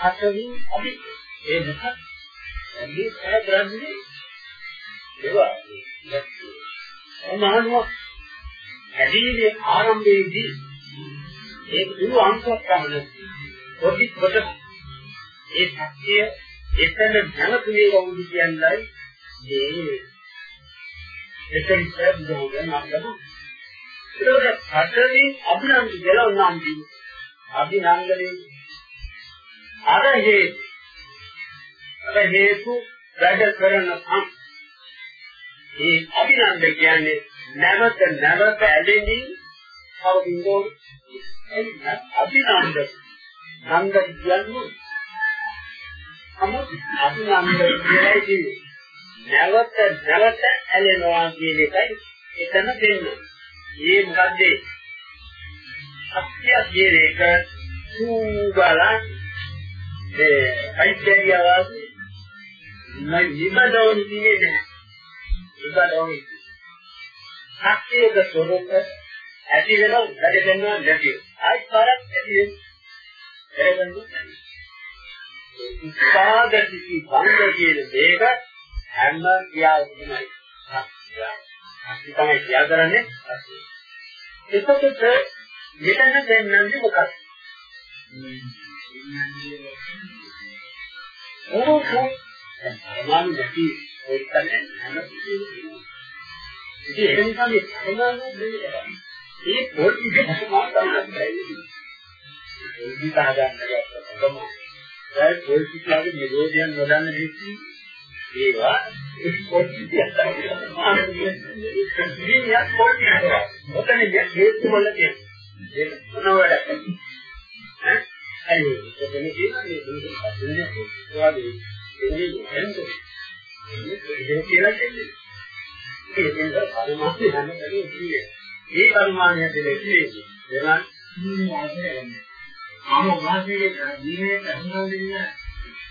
අතවින් අපි ඒ නිසා මේ සෑ ග්‍රන්ථි ඒවා. මහනුව හැදීමේ ආරම්භයේදී ඒක දුරු අංශයක් තමයි පොඩි කොට ඒ සත්‍ය එතන නැවතුනේ වුදු කියන්නයි මේ එතන සබ්දෝගෙන අපලු ඒකට හතරේ අභිනන්ද ගලවන්නම් දී අභිනන්දනේ අර හේතු අර හේතු වැඩ කරන සම් ඒ අභිනන්ද කියන්නේ නැවත නැවත ඇලෙමින් කවදින්දෝ අභිනන්ද නන්ද කියන්නේ අමුත් අභිනන්ද කියලායි කියන්නේ. නැවත නැවත ඇලෙනවා කියන එකයි එතන දෙන්නේ. මේ මොකද්ද? සත්‍ය කියන එක සූගලන් ඒ අයිතියවාදී නයි ඉබදෝනි කියන්නේ නැහැ. ඉබදෝනි. සත්‍යයක ස්වરૂප ඇති වෙනව වැඩ කරනවා නැති. ආයි පාරක් ඇති වෙනවා. උත්සාහගති බංග කියන දෙක හැම ක්‍රියාවකමයි. අපි තමයි ක්‍රියා කරන්නේ. එතකොට මෙතන දෙන්නන්නේ මොකක්ද? ඕක සමාන ගැටි ඔය තමයි හැම ඉතින් ඒ නිසා මේ සමාන දෙයක්. ඒ පොඩි දෙයක් තමයි ඒකී සාධාරණ ගත්තම ඒ පොලිසියගේ නිරෝධයන් නොදන්න දෙකී ඒවා පොලිසිය තමයි ඉතින් පොලිසිය මොකද හේතු වල තියෙන ඒක මොනවද ඈ අයියෝ එතන කියන්නේ මේ දුක හදන්නේ කොහොමද එන්නේ එන්නේ ඒක කියලා කියන්නේ ඒක නිසා පරිමාණය හැමදේම කියන්නේ ඒ පරිමාණය දෙලේ කියන්නේ එනවා මම වාසයේ ජීවිතේ අනුරෝධින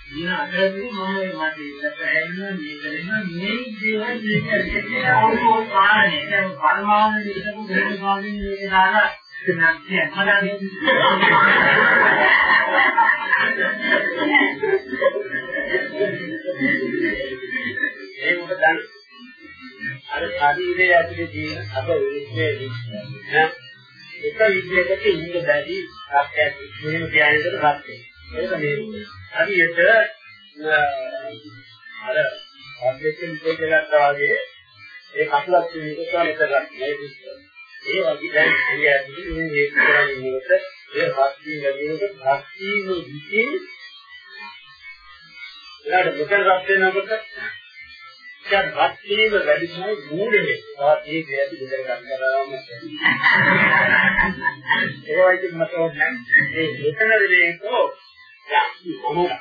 දින අතරදී මම මට ඉස්සරහ ඇවිල්ලා මේ කරේන මේ දේවල් දෙකේ අවුල් පාරනේ දැන් පරමාණු විශ්ව ගුණාංගින් මේක දාලා නැත්නම් මඩන්නේ ඒක උඩ දැන් අර ශරීරයේ ඇතුලේ තියෙන අප විශ්වයේ නේ එක විදියකට ඉන්න බැරි සත්‍යයක් මෙහෙම කියන්නේකට සත්‍යය. ඒක නේ. හරියට අර අධ්‍යක්ෂ විදේකලන්ට වගේ ඒ කසලක් විකසන කරගන්න නේද? ඒ වගේ දැන් එළියදී මේ හේතු කරන්නේ මොකද? ඒ හස්තිය ලැබෙනකොට හස්තියම විසින් ඊළඟ මෙතන රත් වෙනකොට දැන් රත්නීම වැඩි තමයි මූලෙ. තවත් ඒ ක්‍රියාව දෙදර ගන්න කරාම ඒ වගේ මත ඒ මෙතන දෙලේකෝ යක්ති මොන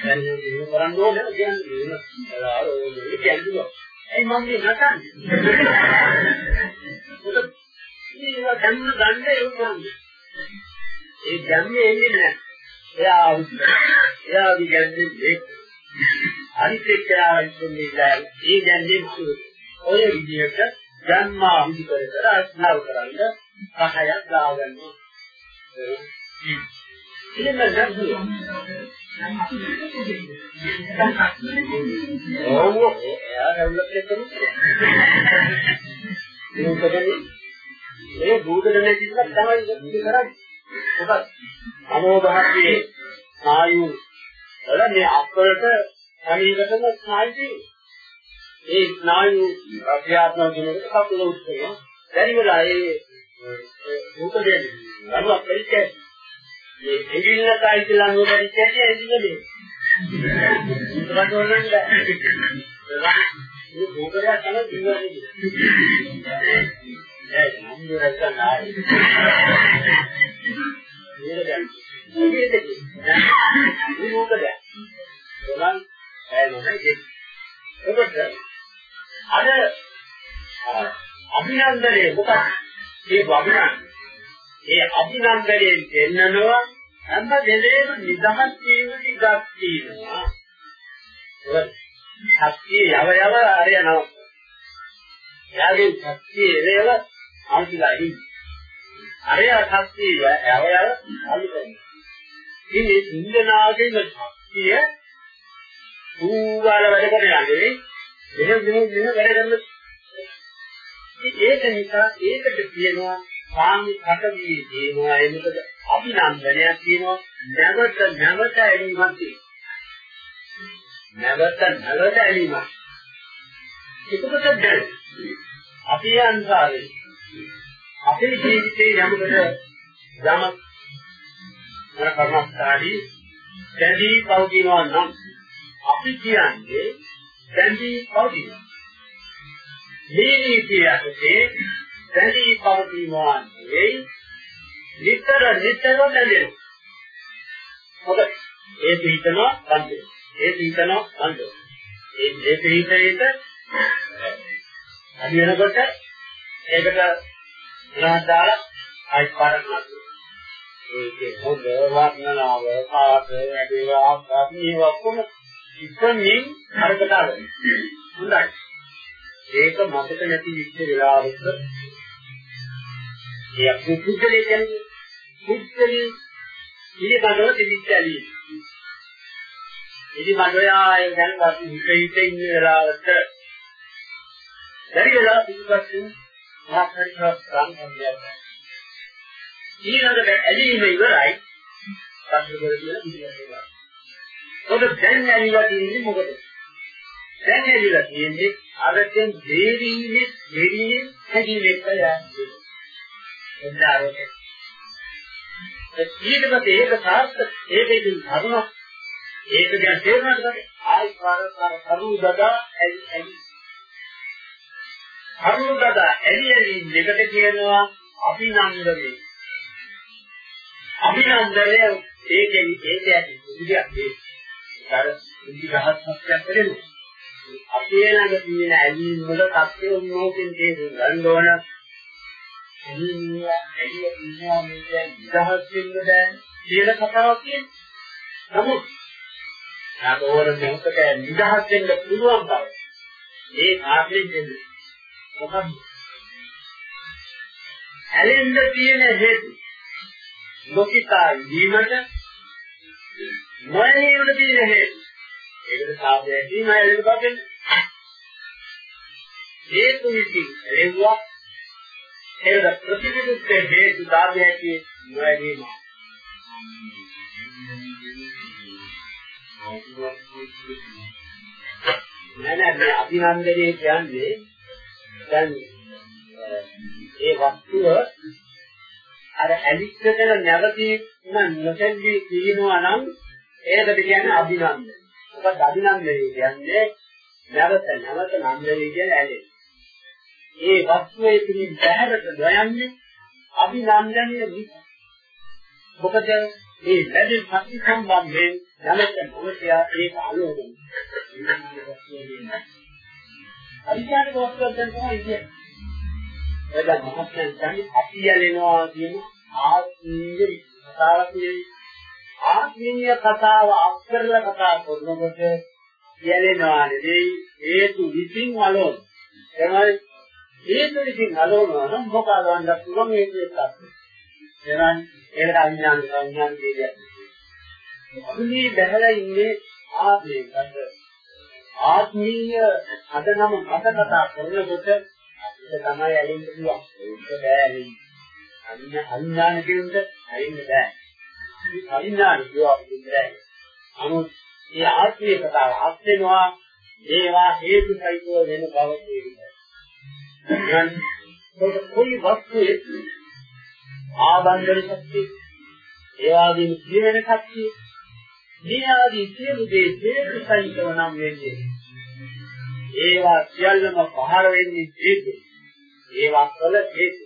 දැන් මේ කරන්න ඕනේ කියන්නේ ඒ කියන්නේ ඒ මම මේ නටන්නේ ඒවා ධම්ම ගන්න ඒක කරන්නේ. ඒ ධම්මේ එන්නේ නැහැ. එයා එයා විගන්නේ අනිත් එක්කලා ඉන්නේ නැහැ. ඒ දැන්නේ ඔය විදිහට ජන්මා විදි කර කර අස්නාව කරන්න පහයක් දාගන්නවා. ඉතින් මම ඔව් එයා රැවුලක් එක්කනේ. මේ භූතද නැතිව තමයි කරන්නේ. මොකද අනෝභාගයේ ස්නායු වල මේ අපවලට සමීපතම ස්නායු තියෙනවා. ඒ ස්නායු ක්‍රියාත්මක වෙනකොට කකුල උස්සනවා. බැරි වෙලා ඒ භූත දෙන්නේ අනුවක් පරිච්ඡේද. මේ ඇඟිල්ල කායි කියලා නෝ පරිච්ඡේදය ඇඟිල්ල දෙන්නේ. ඒකට ඕනන්නේ මේ භූතය තමයි දිනන්නේ. ඒ නම් දෙයක් නැහැ. මේක දැන් මේක මේ මොකද ගොඩක් ඇනෝයි එතකොට අර අභිනන්දනයේ මොකක්ද මේ අභිනන්දන ඒ අභිනන්දනයේ දෙන්නනවා හැම දෙලේම නිදහස් වීමට ඉඩක් තියෙනවා ශක්තිය යව යව අරය නව එයාගේ ශක්තිය එරේව අන්තිලා ඉන්නේ අරය ශක්තිය යව යව අලුතෙන් ඉන්නේ ඉන්දනාගේ ශක්තිය ඌවල වැඩ කරන්නේ මෙහෙම මෙහෙම මෙහෙම වැඩ කරන ඒක නිසා ඒකට කියනවා සාමි කටවි කියනවා. ඒ මොකද අභිනන්දනයක් කියනවා. නැවත නැවත ඇලීමක් තියෙනවා නැවත නැවත ඇලීමක්. එතකොට දැන් අපි අන්සාරේ අපේ ජීවිතේ යමුකට යම මොන කර්මස්ථානී දැඩි පවතිනවා නම් අපි කියන්නේ දැඩි පවතිනවා. මේ නීතියකදී දැඩි පවතිනවා නෙවෙයි නිතර නිතර දැනෙනවා මොකද ඒ පිටනවා බන්දේ. ඒ පිටනවා බන්දේ. ඒ ඒ පිටේට අද වෙනකොට ඒකට එනවා දාලා ආයි පාරක් නතු. ඒකේ හොඳ වර්ණනාව කාට වැඩේවා අපි ඔක්කොම ඉක්මනින් අරකට ආවයි. හොඳයි. ඒක මතක නැති විච්ච වෙලාවක ඒ පුද්ගලයා කියන්නේ පුද්ගලී පිළිබඳව තිබිච්ච ඇලීම. ඉතින් මඩෝයා ඒ දැන් අපි හිත හිත ඉන්න වෙලාවට බැරි වෙලා පිටපස්සෙන් මහත්කරිකව සංකම්පයක්. ඊළඟට ඇලීම ඉවරයි. සම්පූර්ණ කියලා පිළිගන්නවා. ඔබ දැන් ඇලිලා තියෙන්නේ මොකද? දැන් ඇලිලා තියෙන්නේ අරකින් දෙවිනේ දෙවිනේ හැදිලෙක යන්නේ. එදාරක. ඊට පස්සේ ඒක සාර්ථක ඒකෙන් කරුණ ඒක ගැන තේරුණාට පස්සේ ආයි පාර පාර කරු දදා ඇලි ඇලි කරුණද ඇලි ඇලි දෙකට කියනවා අභිනන්දනය. අභිනන්දනය ඒකෙන් ඒක ඇති විදියක් ඒ. අර විදිහත් සත්‍යයක් වෙනවා. අපේ ළඟ තියෙන ඇලීම් වල තත්ත්වය මොකෙන් තේරුම් ගන්න ඕන? ඇලීම් ඇලිය ඉන්නවා මේක නිදහස් වෙන්න බෑ කියලා කතාවක් කියන්නේ. නමුත් ආගෝර මොහොතක නිදහස් වෙන්න පුළුවන් බව. ඒ කාර්යයෙන් දෙන්නේ මොකක්ද? ඇලෙන්න තියෙන හේතු ලෝකිකා වීමට මොහේවට තියෙන හේතු ඒකට සාධයකින් ඇලෙන්න බබෙන් හේතු විසි එළුවා ඒකට ප්‍රතිවිරුද්ධ හේතු සාධයකින් නොඇලීම නෑ නෑ මේ අභිනන්දනයේ කියන්නේ දැන් ඒ වස්තුව අර ඇලිච්චතර නැවතී නොසෙල්වි කියනවා නම් ඒකට කියන්නේ අභිනන්දනය. මොකද අභිනන්දනය කියන්නේ නැවත නැවත නන්දනය කියන ඇලෙන. ඒ වස්තුවේ පිළින් බහැරට නොයන්නේ අභිනන්දනය නිසා. මොකද මේ වැඩි ප්‍රති සම්බන්ධයෙන් නැවත මොකද ඒක අලෝකයි. අවිද්‍යාවේ වස්තුවක් දැන් තමයි කියන්නේ. එදා මහත්යන් කියන්නේ අපි යලෙනවා කියන ආත්මීය කතාවක් නෙවෙයි. ආත්මීය කතාව අක්කරල කතා කරනකොට යලෙනවා නෙවෙයි හේතු විසින් අලෝන. එමයි හේතු විසින් අලෝනවා නම් මොකද වන්දක් පුළුවන් හේතු එකක්. එහෙනම් ඒකට අඥාන සංඥාන කියන්නේ. අපි බැහැලා ඉන්නේ ආත්මයකට ආත්මීය අද නම් මත කතා කරනකොට අපිට තමයි ඇලෙන්න පුළුවන්. ඒක බෑ අන්න අඥාන කියුන්ද ඇලෙන්න බෑ. මේ අඥාන කියවා අපිට බෑ. නමුත් මේ ආත්මීය කතාව අත් වෙනවා ඒවා හේතු සහිතව වෙන බව තේරෙනවා. දැන් કોઈ වස්තුවේ ආබන්ධන ශක්තිය ඒ වගේම ජීවන ශක්තිය මේ ආදී සියලු දේ හේතු සහිතව නම් වෙන්නේ ඒවා සියල්ලම පහර වෙන්නේ හේතු ඒවා කළ හේතු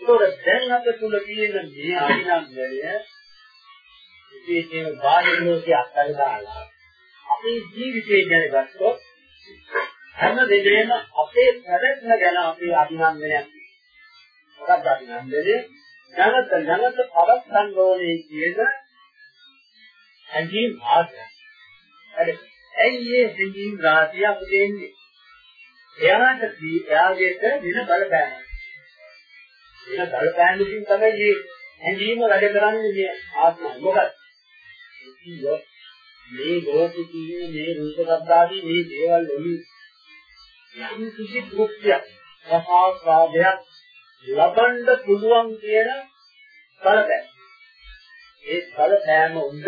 ඒක දැන් අප තුල තියෙන මේ අභිනන්දනය විශේෂයෙන්ම බාහිර ලෝකයේ අත්හැර දාලා අපේ ජීවිතය ගැන ගත්තොත් හැම දෙයක්ම අපේ පැවැත්ම ගැන අපේ අභිනන්දනයක් මොකක්ද අභිනන්දනේ නැවත නැවත පවත්සන් ඕනේ කියන හැඟීම් ආසය. හරි. ඇයි මේ හැඟීම් රාශිය අපිට එන්නේ? එයාට එයාගේට දින බලපෑම. දින බලපෑමකින් තමයි මේ හැඟීම වැඩ කරන්නේ මේ ආත්මය. මොකද? මේ ලෝකයේ මේ රූප ශබ්දාදී මේ දේවල් වලින් යම් කිසි දුක්ඛයක්, රසාස්වාදයක් ලබන්න පුළුවන් කියන බලපෑම. ඒ බලපෑම උන්ද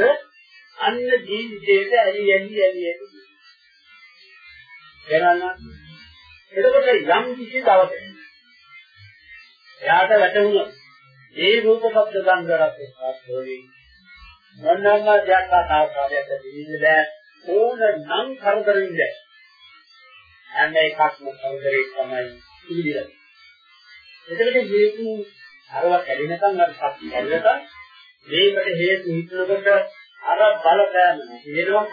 අන්න ජීවිතේට ඇලි ඇලි ඇලි ඇලි. එනනම් එතකොට යම් කිසි දවසක එයාට වැටුණොත් ඒ රූප ශබ්ද ගන්ධ රස ස්පර්ශෝයි මොනම දෙයක් ආකාරයක් දෙන්නේ බෑ ඕන නම් කරදරින් බෑ. හැම එකක්ම කරදරේ තමයි ඉදිරියට. එතකොට හේතු අරව කැඩෙනකන් අර සත්‍ය කැඩෙනකන් මේකට හේතු හිතනකොට අර බලපෑම නේනවා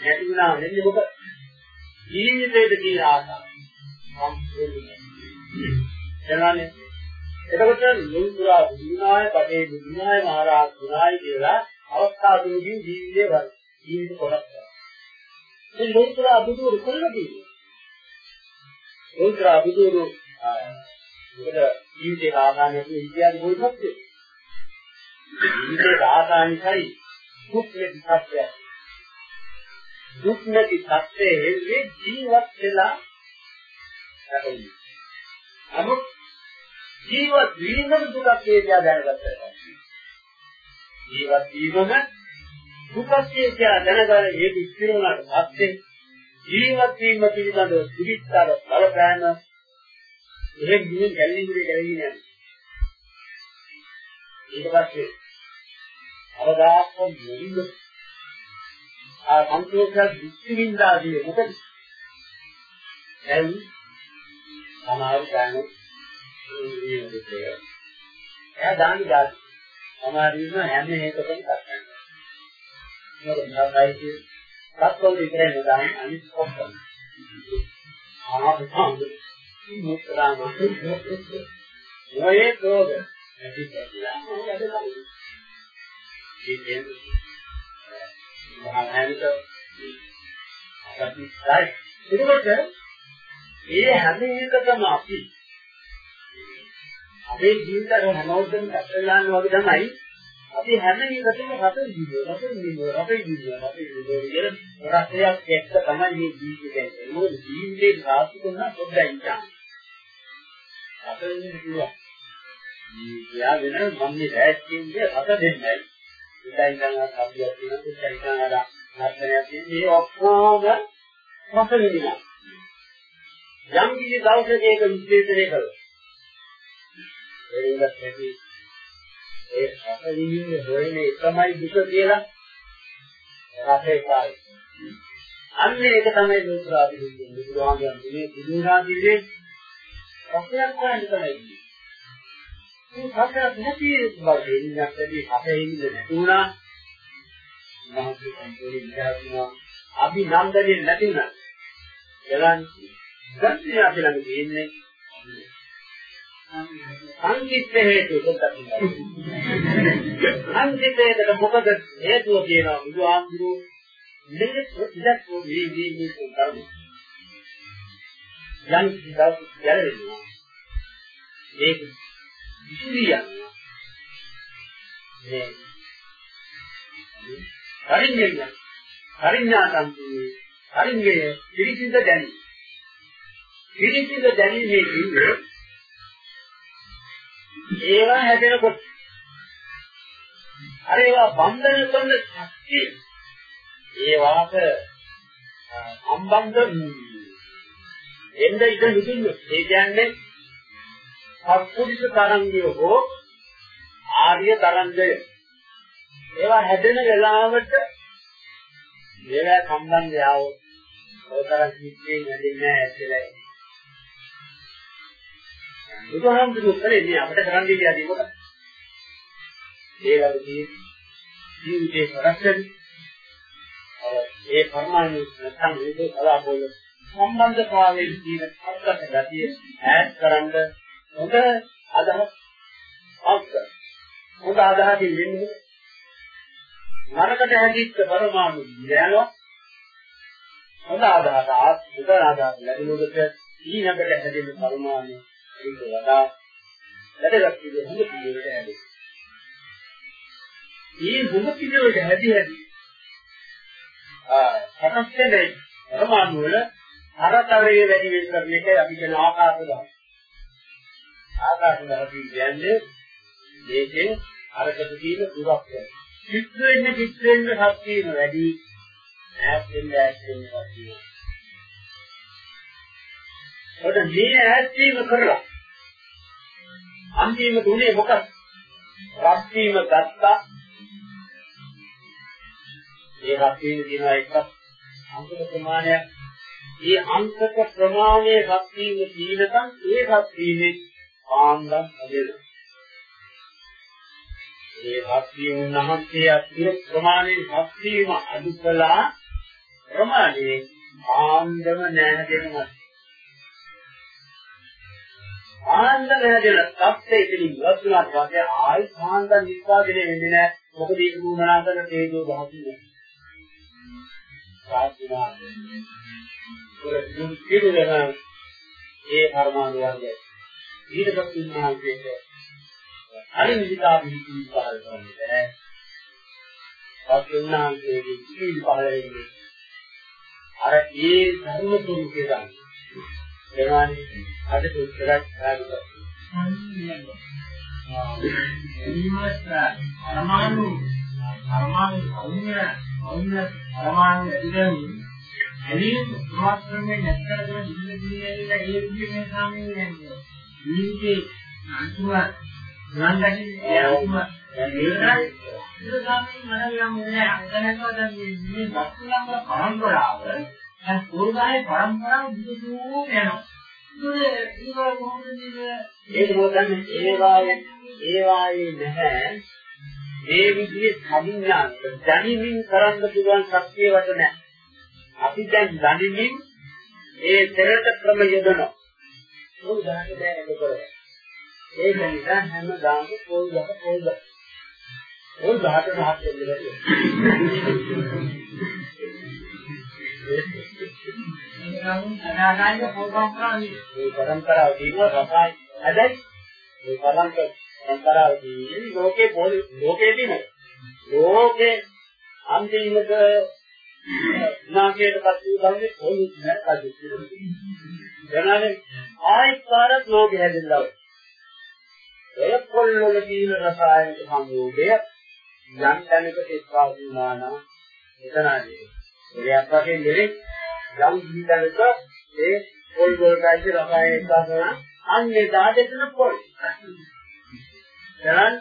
නැති වුණා වෙන්නේ මොකද ජීවිතේට තියෙන ආසාව එනවානේ එතකොට ලෝකුරා බුදුනාය පටේ බුදුනාය මහරහත් ගුණායි කියලා අවස්ථා තුනකින් ජීවිතේ වල ජීවිත කොටස් මේ ලෝකුරා බුදුරු කොල්ලදී ලෝකුරා බුදුරු මොකද ජීවිතේ ආදානයක් ඉතිහාසෙ කොයිවත් ජීවිතේ ආදානිකයි දුක් නැති සත්‍යය දුක් නැති සත්‍යයේ හේතුවේ ජීවත් වෙලා නැතුයි නමුත් ජීවත් වීමම දුකක් කියලා දැනගත්තා ජීවත් වීමම දුකක් කියලා දැනගන්න හේතු ඉතිරි වුණාට පස්සේ ජීවත් වීම පිළිබඳව පිළිත්තර බලපෑම එහෙම ගිහින් ගැලවින්නේ ගැලවින්නේ නැහැ. ඊට පස්සේ අවදාස්ස මුලින්ම ආ සංකේතයක් දෘෂ්ටි වින්දාදී මොකද? දැන් සමහර ගාන එයා දානි ගාන සමහර ඉන්න හැම හේතකම කරන්නේ. මොකද නෑ කිය සත්වල විතරයි නදාන අනිත් ඔක්කොම. ආපහු මුත්‍රාම නොයේ රෝග නැති කියලා මොකද කරන්නේ ඒ කියන්නේ මහානන්ද අපිටයි එතකොට මේ හැම එකකම අපි අපේ ජීවිතය හැමෝටම කටලාන්න වගේ තමයි. අපි හැම එකකම රස විඳිනවා රස විඳිනවා රස විඳිනවා රස විඳිනවා කියන රසයක් එක්ක තමයි මේ ජීවිතය. කියන්නේ මොකද ජීවිතේ රාශි කරන පොඩ්ඩයි ඉන්න රස විඳිනවා යා වෙන මම මේ රැස්කින්ද රස දෙන්නයි. ඉතින් ඉඳන් අපියක් තියෙනවා ඉතින් අර නර්තනයක් තියෙන මේ ඔක්කොම රස විඳිනවා. යම් කිසි දවසක ඒක විශ්ලේෂණය කළා ඒකත් නැති. ඒ රස විඳින්නේ හොයන්නේ එකමයි දුක කියලා රසේ කායි. අන්න ඒක තමයි දුක්ඛාදී විඳින්නේ බුදුහාමුදුරනේ බුදුරාදීනේ රසයක් ගන්න තමයි මේ සත්‍යයක් නැති බව දෙන්නක් ඇදී අපේ ඉන්නේ නැතුණා මහත් සම්පූර්ණ විද්‍යාත්මක අභිනන්දනයේ නැතිුණා එලන් දැන් අපි ළඟ තියෙන්නේ. සංකිට හේතු පොඩ්ඩක් සංකිටේකට මොකද හේතුව කියනවා බුදුහාමුදුරුවෝ මෙලෙස ඉලක්ක මේ මේ මේ කර්ම යම් කිසිවක් ගැලවෙනවා ඒක විශ්ලියන් මේ හරින්නේ හරිඥාතන්ති හරින්නේ පිළිසිඳ දැනි පිළිසිඳ දැනීමේ කියන්නේ ඒවා හැදෙනකොට අර ඒවා බන්ධන කරන ශක්තිය ඒවාට සම්බන්ධ එන්න ඉඳ නුදුන්න ඒ කියන්නේ සත්පුරුෂ තරංගය හෝ ආර්ය තරංගය. ඒවා හැදෙන වෙලාවට මේවා සම්බන්ධය આવොත් ඔයතරම් කිච්චෙන් හැදෙන්නේ නැහැ ඇත්තටම. බුදුහාමුදුරුවෝ කරේ මේ අපිට කරන්න දෙන්නේ මොකද? ඒ වගේ ජීවිතේ කරස්සෙන් ඒ පරමාණු නැත්නම් මේක කලාපවල සම්බන්ධතාවයෙන් තියෙන අත්කට ගතිය ඈඩ් කරන්න හොඳ අදහස් අවශ්‍ය. හොඳ අදහසින් වෙන්නේ නරකට හැදිච්ච පරමාණු යනවා හොඳ අදහස ආත් හොඳ අදහස් ලැබුණොත් ඊනකට හැදෙන පරමාණු ඒක වඩා වැඩගත් විදිහ හොඳ පිළිවෙලට හැදේ. මේ හොඳ පිළිවෙලට හැදි හැදි ආ සකස්යෙන් පරමාණු වල අරතරයේ වැඩි වෙන කරන එකයි අපි කියන ආකාශ දහම. ආකාශ දහම කියන්නේ මේකෙන් අරකට තියෙන දුරක් වෙන. චිත්ත වෙන්න චිත්ත වෙන්න ශක්තියම වැඩි ඈත් වෙන්න ඈත් වෙන්න ශක්තිය. ඔතන මේ ඈත් වීම කරලා අන්තිම තුනේ මොකක්ද? රත් වීම ගත්තා. ඒ රත් වීම කියනවා එක අංක ප්‍රමාණයක්. ඒ අංක ප්‍රමාණයේ රත් වීම තීනකම් ඒ රත් වීමේ ආන්දම් හදෙනවා. ඒ රත් වීම නැහන්තිය අතිර ප්‍රමාණයේ රත් වීම අඩු කළා ප්‍රමාණයේ ආන්දම නැහැ දෙනවා. ආනන්ද වෙනදෙන තත්ත්වයේ ඉතින් ඉවත් වුණාට පස්සේ ආයි සාන්ද නිස්පාදනය වෙන්නේ නැහැ. මොකද ඒක දුමනාතන තේජෝ දහසින්. සාධුනා. ඒක දුක් කිරුදන ඒ පරමාණු වර්ගය. ඊට පස්සේ උන්වහන්සේට අරින් විදිහා පිළිතුරු පහල කරන්නේ. පස්සේ පිළිතුරු පහල වෙන්නේ අර ඒ ධර්ම ස්වરૂපය ගන්න. එනවානේ අද උත්තරයක් හොයාගත්තා. පරමාණු පරමාණු සෞම්‍ය සෞම්‍ය පරමාණු ඉඳන් එළිය මාත්‍රමේ නැත්තරගෙන ඉඳිලා ඒ විදිහේ සාමයේ යන්නේ. ජීවිතේ අන්තිම ගණන් දැකීම ඒකයි ඒක සාමයේ මනරියම් නෑ අංගනකව දැන් මේ වස්තුලංග පරම්පරාව දැන් පොල්ගායේ පරම්පරාව දුරු වෙනවා. ඒක මොකද ඒවායේ ඒවායේ නැහැ මේ විදිහේ සමිඥාන්ත දැනීමින් කරන්න පුළුවන් ශක්තිය වට නැහැ. අපි දැන් දැනීමින් ඒ පෙරට ක්‍රම යොදනවා. ඒක දැනට දැන් ඒක කරේ. ඒක නිසා හැමදාම පොල් ගහ පොල් ගහ. පොල් ගහට රහත් වෙන්න අනාගාමික පරම්පරාවනේ. මේ පරම්පරාව තියෙනවා රසයි. හැබැයි මේ පරම්පරාව තියෙන්නේ ලෝකේ පොළි ලෝකේ තියෙන. ලෝකේ අන්තිමක නාගයට පස්සේ ගන්නේ පොළි නෑ කඩේ. දැනන්නේ ආයතරත් ලෝකෙ හැදෙන්නව. ඒ පොල්වල තියෙන රසායනික සංයෝගය යම් තැනක එක්වා වුණා නම් එතනදී ඒ අපගේ නෙවෙයි යම් ජීවිතයක ඒ පොල් වලට රසායන එක්කන අන්නේ දාදෙතන පොල්. දැන්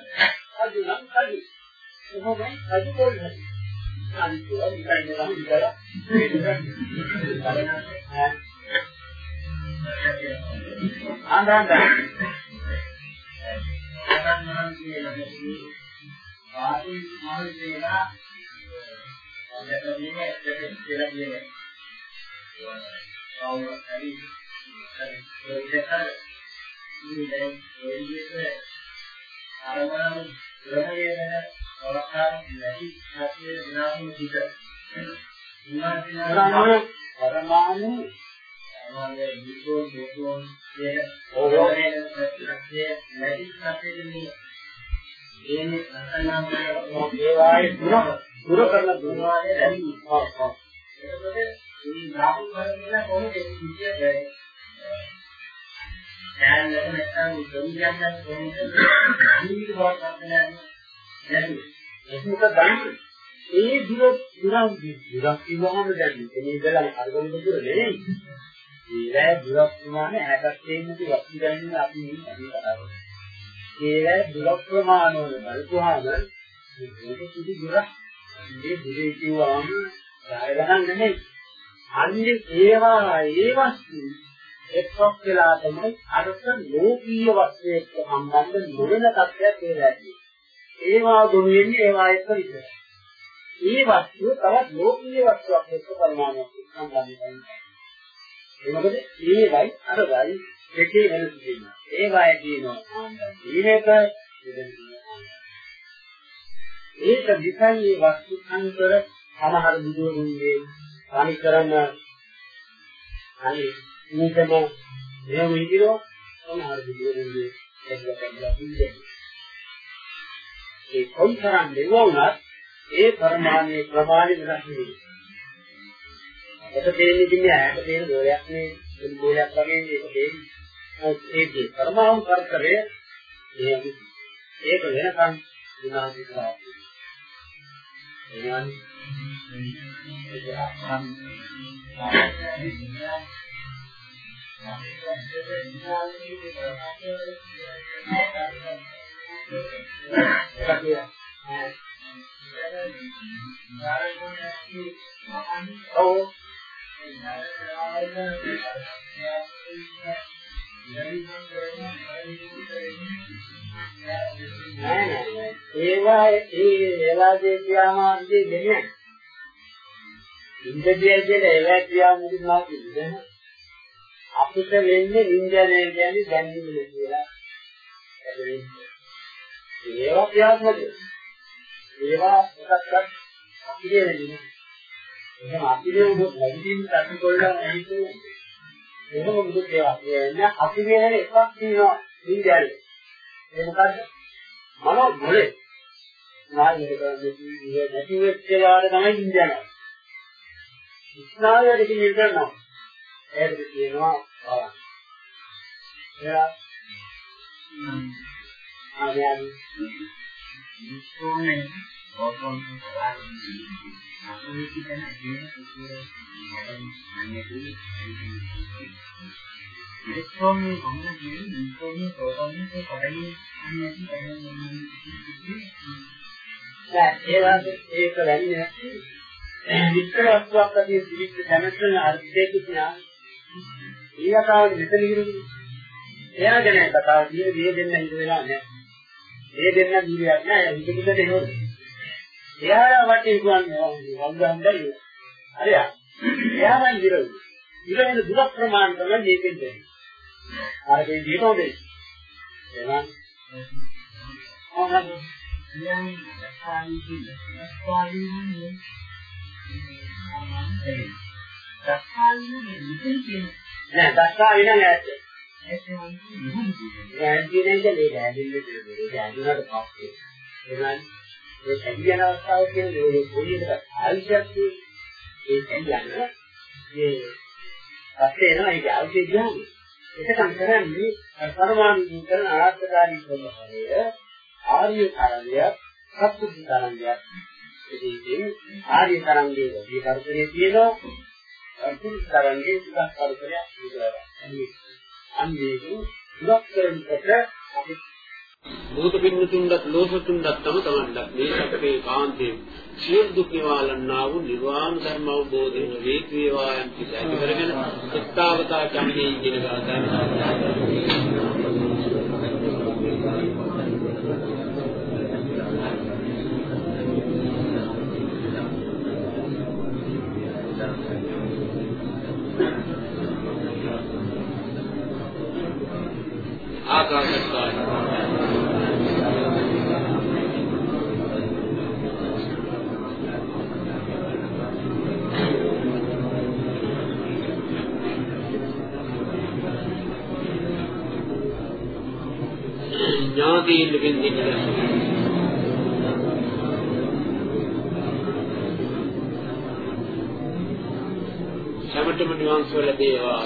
අදුනම් කලි. කොහොමයි අදු පොල් හරි. අනිත් ඒවා නිකන් නිකන් විතර. ආන්දාන්ද. ආදී මාළිකේලා දැකීම දෙකක් කියලා කියන්නේ කවුරු හරි ඉතින් දැන් ඒ විදිහට අරමුණු දුර දුර කරන දුරවායේ ලැබී ඔව් ඔව් ඒ දුර දුරක් දුරක් කිව්වම දැන් මේ ඉඳලා අරගෙන දුර නෙවෙයි ඒ දුරක් ප්‍රමාණය හැටක් තේන්නේ වස්තු දැනන්නේ අපි මේ අපි කතා කරන්නේ ඒ දුර ප්‍රමාණ වල බලපුවාම මේක කිසි දුරක් මේ දුරේ කිව්වම ඡාය ගන්න නෙමෙයි. අන්නේ ඒවා ඒ වස්තු එක්ක වෙලා තමයි අරක ලෝකීය වස්තු එක්ක සම්බන්ධ නොවන තත්ත්වයක් ඒලාදී ඒවා ගොනු වෙන්නේ ඒවා එක්ක විතරයි. ඒ වස්තුව තවත් ලෝකීය වස්තුවක් එක්ක පරිමාණයක් සම්බන්ධ වෙනවා ඒ මොකද ඒවයි අරවයි දෙකේ වෙනස තියෙනවා. ඒවයි කියනවා ඊමේක ඒක විසන්නේ වස්තු අන්තර සමහර බුදුරුන්ගේ අනි කරන අනි නිකම මෙහෙම හිතිරෝ සමහර බුදුරුන්ගේ එක්ක කරලා ඉන්නේ ඒ කොයිතරම් දෙවුණත් ඒ පරමාණු ප්‍රමාණය වෙනස් වෙනවා. ඒක දෙන්නේ ඉන්නේ ඇයට දෙන ගෝලයක් නේ ගෝලයක් වගේ ඒක දෙන්නේ. ඒකේ පරමාණු කරකරය ඒක වෙනකන් විනාශ කරනවා. එනවනේ ඔව් ඒවා ඒ එලාගේ ක්‍රියාමාර්ගයේ දෙන්නේ ඉන්ද්‍රිය කියලා ඒවා ක්‍රියාමාර්ගය නාකින්නේ අපිට වෙන්නේ ඉන්ද්‍රිය කියන්නේ දැනීම කියලා. ඒවා ක්‍රියාත්මක ඒවා එකක්වත් අපි දෙන්නේ එහෙනම් අපි දෙන්නේ ලැබීම් කටකොල්ලන් ඇහිතුනේ එහෙම මුදු ඒවා කියන්නේ? අපි වෙන එකක් තියෙනවා ඉන්ද්‍රියයි ඒ මොකද්ද? මනෝ මොලේ. නායක කරන්නේ නැති වෙච්ච යාර තමයි ඉන්දියානෝ. ඉස්නායයට කියන කරනවා. ඒකට කියනවා බලන්න. එයා ආයන් විශ්වෝනේ ඕතොන් කරන්නේ අපේ කියන දේ කිසිේ නැන්නේ විශ්වෝනේ කොහොමද කියන්නේ විශ්වෝනේ ඕතොන් කරන්නේ දැන් ඒ වගේ ඒක වැන්නේ නැති විස්තර වස්තුවක් අදී දිවිච්ච දැනගෙන අර්ථයක තියා ඊයතාව මෙතන ඉරුනේ එයා ගැන කතා කියන්නේ මේ දෙන්න හිත වෙලා නැහැ. මේ දෙන්න දීරියක් නැහැ. හිතකින්ද එනෝද එයා වටේ කියන්නේ වංගහන්දයි හරියා එයා නම් ඉරුනේ ඉරෙන දුර ප්‍රමාණ තමයි මේකෙන් දෙන්නේ. අර මේ දීනෝදේ එහෙනම් ඔහොම කියන්නේ සාහිත්‍ය ස්වාධීනන්නේ දක්ෂාලිනේ මෙතන කියන නෑ දක්ෂා වින නැද්ද ඇත්තම ගැන්දිනේද මේ ගැන්දිනේ දෙන්නේ ගැන්දිනට පස්සේ. එහෙනම් මේ කැඩියන අවස්ථාව කියන්නේ ඔය පොඩියට ආයුෂයක් ඒ කියන්නේ මේ පස්සේ එනවා ඒක ආයුෂය කියන්නේ. එතකන් කරන්නේ පරමාණු කරන ආත්මකාරී ස්වභාවය ආර්ය තරංගය සත්‍ය තරංගය ඉතින් ආර්ය තරංගයේ වැඩි කරදරේ තියෙනවා. සත්‍ය තරංගයේ සුඛ කරදරයක් විතරයි අන්නේ සුඛ කරනකොට අපි භූත පින්නතුන්වත් ලෝකතුන්වත් තම තමන්ට මේ සැපේ කාන්තේ සියලු දුක් නිවාලන්නා වූ නිර්වාණ ධර්ම අවබෝධයෙන් වේක වේවා යම් කිසි ඇති කරගෙන සත්‍තාවතා චම්මේ කියන ගාථාව ආකාශත්තායි ඥාතීන් වෙන්නේ සමතම නිවන් සුව ලැබේවා.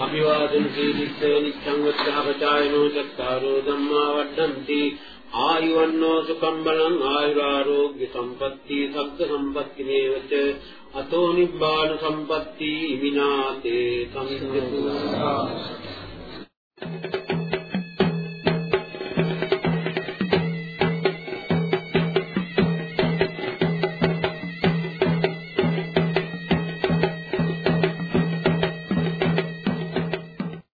අභිවාදන සීලිස්ස නිච්ඡං වච්ඡාපචායනෝ චත්තාරෝ ධම්මා වඩ්ඩಂತಿ। ආයුවන්නෝ සුඛම් බලං ආයුරාෝග්‍ය සම්පatti සග්ග සම්පatti මේවච අතෝ නිබ්බාන සම්පatti ඉමිනාතේ සම්සිද්ධු